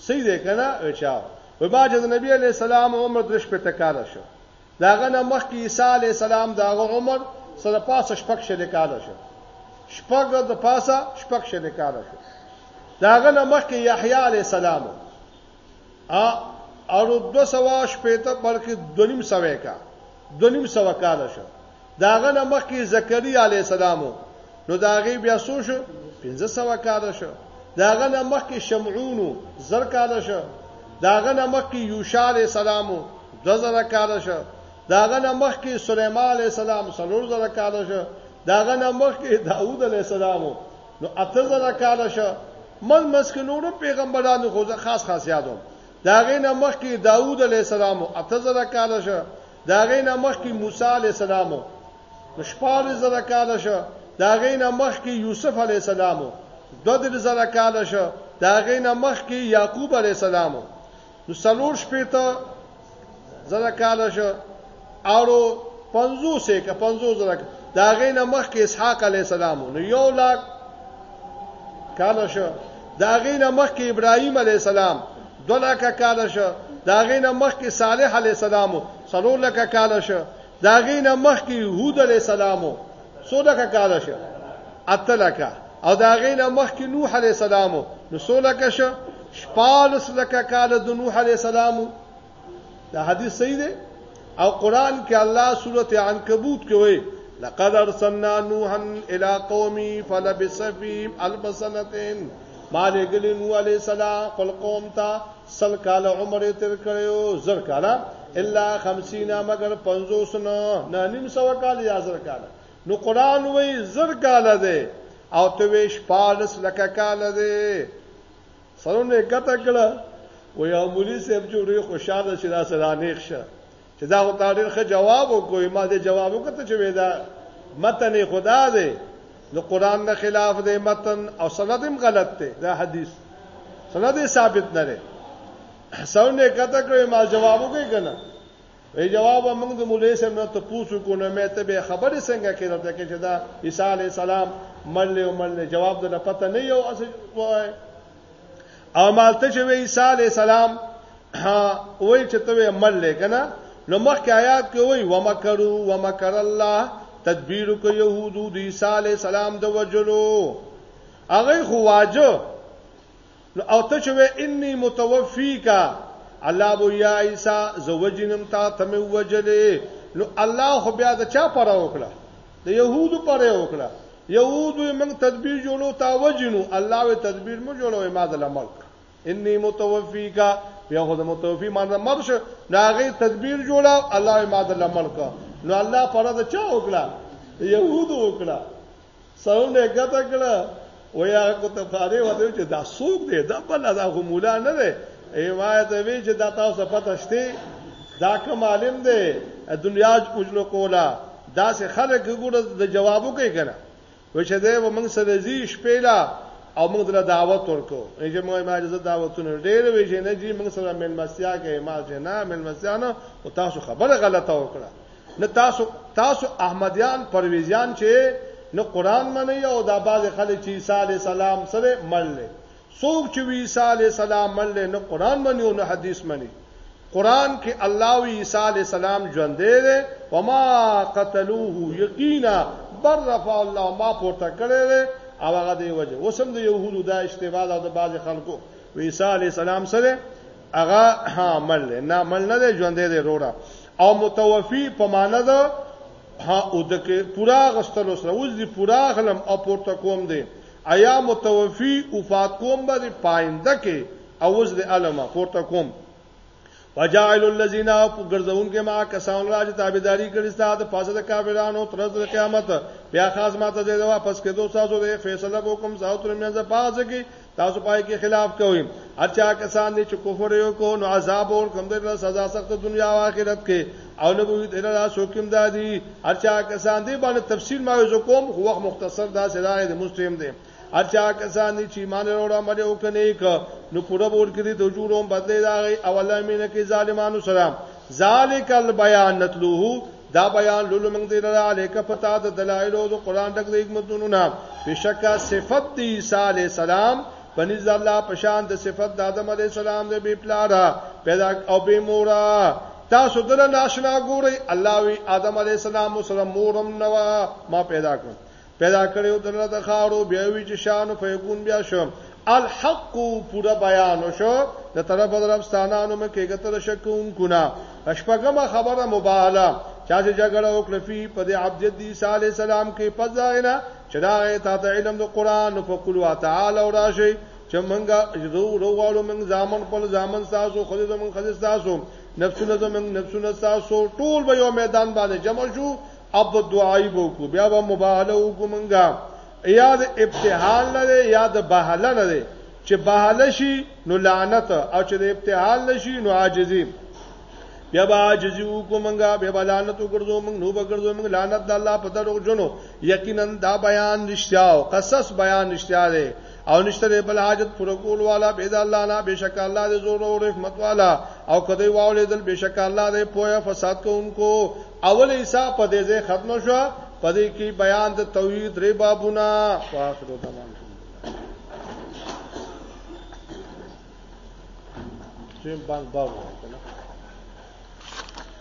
صحیح دی کنه وی چې او و ما چې د نبی علی السلام عمر درش په تکاله شو داغه نه مخکې عیسی علی السلام داغه عمر سره پاسه شپږ شل کاله شو شپږ د پاسه شپږ شل کاله شو داغه نه مخکې یحیی علی السلام ا اړو 200 شپېته بلکې 2.5 کا 2.5 کال شو داغه نه مخکې زکریا علی السلام نو داغه بیا سو شو 1500 کال شو داغه نه مخکې شمعون زر کال شو داغه نه مخکې یوشع علی السلام 2000 کال شو داغه نه مخکې سليمان علی السلام 3000 کال شو داغه نه مخکې داوود علی السلام نو اته زره کاله شو من مسکه نورو پیغمبرانو خو زه خاص خاص یادوم دا غي نه مخکې داوود علی السلام اته زره کاله شو دا غي نه مخکې موسی علی السلام شپږ زره کاله شو دا غي نه مخکې یوسف علی السلام دوه زره کاله شو دا غي نه مخکې یعقوب علی السلام نو څلور شپېته زره کاله شو اړو 50 سه که 50 زره دا غي نه مخ کې اسحاق علی السلام نو یو لاک کاله شو دا غي نه مخ کې ابراهیم علی السلام دوه لاک کاله شو دا غي نه مخ کې صالح علی السلام څلور لاک کاله شو دا غي نه مخ کې یهود علی السلام سو لکه کال شو اتلکه او دا غینه مخکې نوح علی السلام نو سو لکه شو شپالس لکه کال د نوح علی السلام دا حدیث صحیح دی او قران کې الله سورته عنکبوت کې وایي لقد ارسلنا نوحا الى قومي فلبث فيهم الف سنه ما لګل نو عليه السلام خپل قوم ته سل کال عمر تر کړو زر کال الا 50 مگر 50 نه نه نیم سو کال یا زر کال نو قران وای زر کال ده او ته ویش پالس لکه کال ده سرونه کته کړه و یا مولوی صاحب جوړې خوشاله شې را سره نیښه چې دا خو تا ډېر ښه جواب وکوي ما دې جواب وکړ چې ودا متن خدا دی نو قران نه خلاف دی متن او سند هم غلط دی دا حدیث سند ثابت نه دی ساو نه کته کړې ما جواب وکړ کنه ای جواب موږ د مولوی سره نه ته پوښتنه کو نه مې ته به خبرې څنګه کړې راته کې چې دا عیسی علی السلام مړ له مړ جواب د پته نه یو اصل وای او مالته چې وی عیسی علی السلام وای چې ته مل لګنه نو مخکې آیات کې وای ومکروا ومکر الله تدبیر کو يهودو د عیسی علی السلام د وجلو هغه خو واجو نو او ته چې انی متوفیکا الله بو یا عیسی زوجینم تا تم وجلې نو الله خو بیا د چا پر وکړه د يهودو پرې وکړه يهودو موږ تدبیر جوړو تا وجنو الله وی تدبیر مو جوړوي ما ځل مرګ انی متوفیکا بیا خو د متوفی معنی مرګ شو ناغه تدبیر جوړاو الله ما ځل مرګ نو الله پرې د چا وکړه يهودو وکړه سرونه ګټه کړه او یا کو ته فارې وته چې دا سوق دی دا بل دا غو مولا نه دی ایوای ته وی چې دا تاسو پته شته دا کوم عالم دی دنیا چې پوجلو کولا دا سه خلک ګوره د جوابو کوي کنه و چې دا و موږ سره زی شپېلا او موږ دله دعوت ورکو چې موږ ما اجازه دعوتونه ډېر وی چې نه جی موږ سره ملمسیا کوي ما چې نه ملمسیا نه او تاسو خبره غلطه وکړه نه تاسو تاسو احمدیان پرویزیان چې نه قران منی او دا باز خلک چې عیسی علی السلام سره مل له څوک چې عیسی علی السلام مل له نه قران منی او نه حدیث منی قران کې الله او عیسی علی السلام ژوند دی و ما قتلوه یقینا بر رفع الله ما پورته کړی او هغه دی وجه وسم د یوهودو دا اشتباه ده د باز خلکو عیسی علی السلام سره هغه عمل نه عمل نه دی ژوند دی وروره او متوفی په معنا ده ها او د کې پورا غستلو سره اوس دی پورا خلم او پورته کوم دی ایا متوفی وفات کوم به پاینده کې او اوس دی علما پورته کوم وجائل الذين غرزون کې ما کسان راځي تابعداري کړي ستاسو د پاسه د کافرانو تر د قیامت بیا خاص ماته دی واپس کېدو تاسو د فیصله وکم ساوتر مینځه پاز کې تاسو پای کې خلاف کوئ اچھا کسان دي چې کفر یو کو نو عذاب اور کم در سزا سخت دنیا او آخرت کې او نه بوي دل را سوکم دادي اچھا کسان دي باندې تفصیل ما یو کوم خو وخت مختصر دا سره د مسلم دي اچھا کسان دي چې مان وروړه مړ او کني ک نو پوره ور کړی د جوړوم بدلې دا او الله مینه کې ظالمانو سره ذالک البیان نتلوه دا بیان لولو موږ دی لرا الیک پتا د دلایل او د قران ډک د حکمتونو نه بشکا صفت دی عیسی علی السلام پنځ الله پشان د صفت د آدم علی السلام د بی پلارا پیدا او بی مورا تاسو دنه ناشنا ګوري الله وی آدم علی السلام سره مورم نوا ما پیدا کړ پیدا کړو دلته د خارو بیا وی چې شان فیکون بیا شو الحق پورا بیان شو د طرف درف ستانانو مکه کتل شکون کنا شپږم خبره مباهله چا چې جګړه وکړه فی په د عبد دی صلی الله علیه وسلم کې پزاینه چې دا ته ته علم د قران او فقلوا تعالی او راشي چې مونږه یو روغالو مونږ ځامن په ځامن تاسو خو دې مونږ خدای تاسو نفسونه زمونږ نفسونه تاسو ټول به یو میدان باندې جمع شو اب دعای بو کو بیا به مباهله وکړو مونږه یا د ابتحال نه دی یا د بهله نه دی چې بهله شي نو لعنت او چې د ابتحال نه شي نو عاجزي بیا به عاجزي وکړو مونږه بیا به لعنت وکړو مونږ نو به ګرځو مونږ لعنت د الله په درو جنو یقینا دا بیان نشته او قصص بیان نشته دی او نشته دی بل حاجت پر کول والا به د الله نه بشک الله دې زور او رحمت والا او کدی واولې دل بشک الله دې پوهه فساد کوونکو اول ایسا په دې ځای ختم شو په دې کې بیان د توحید ری بابونه واخر تمام شو چې بانګ باور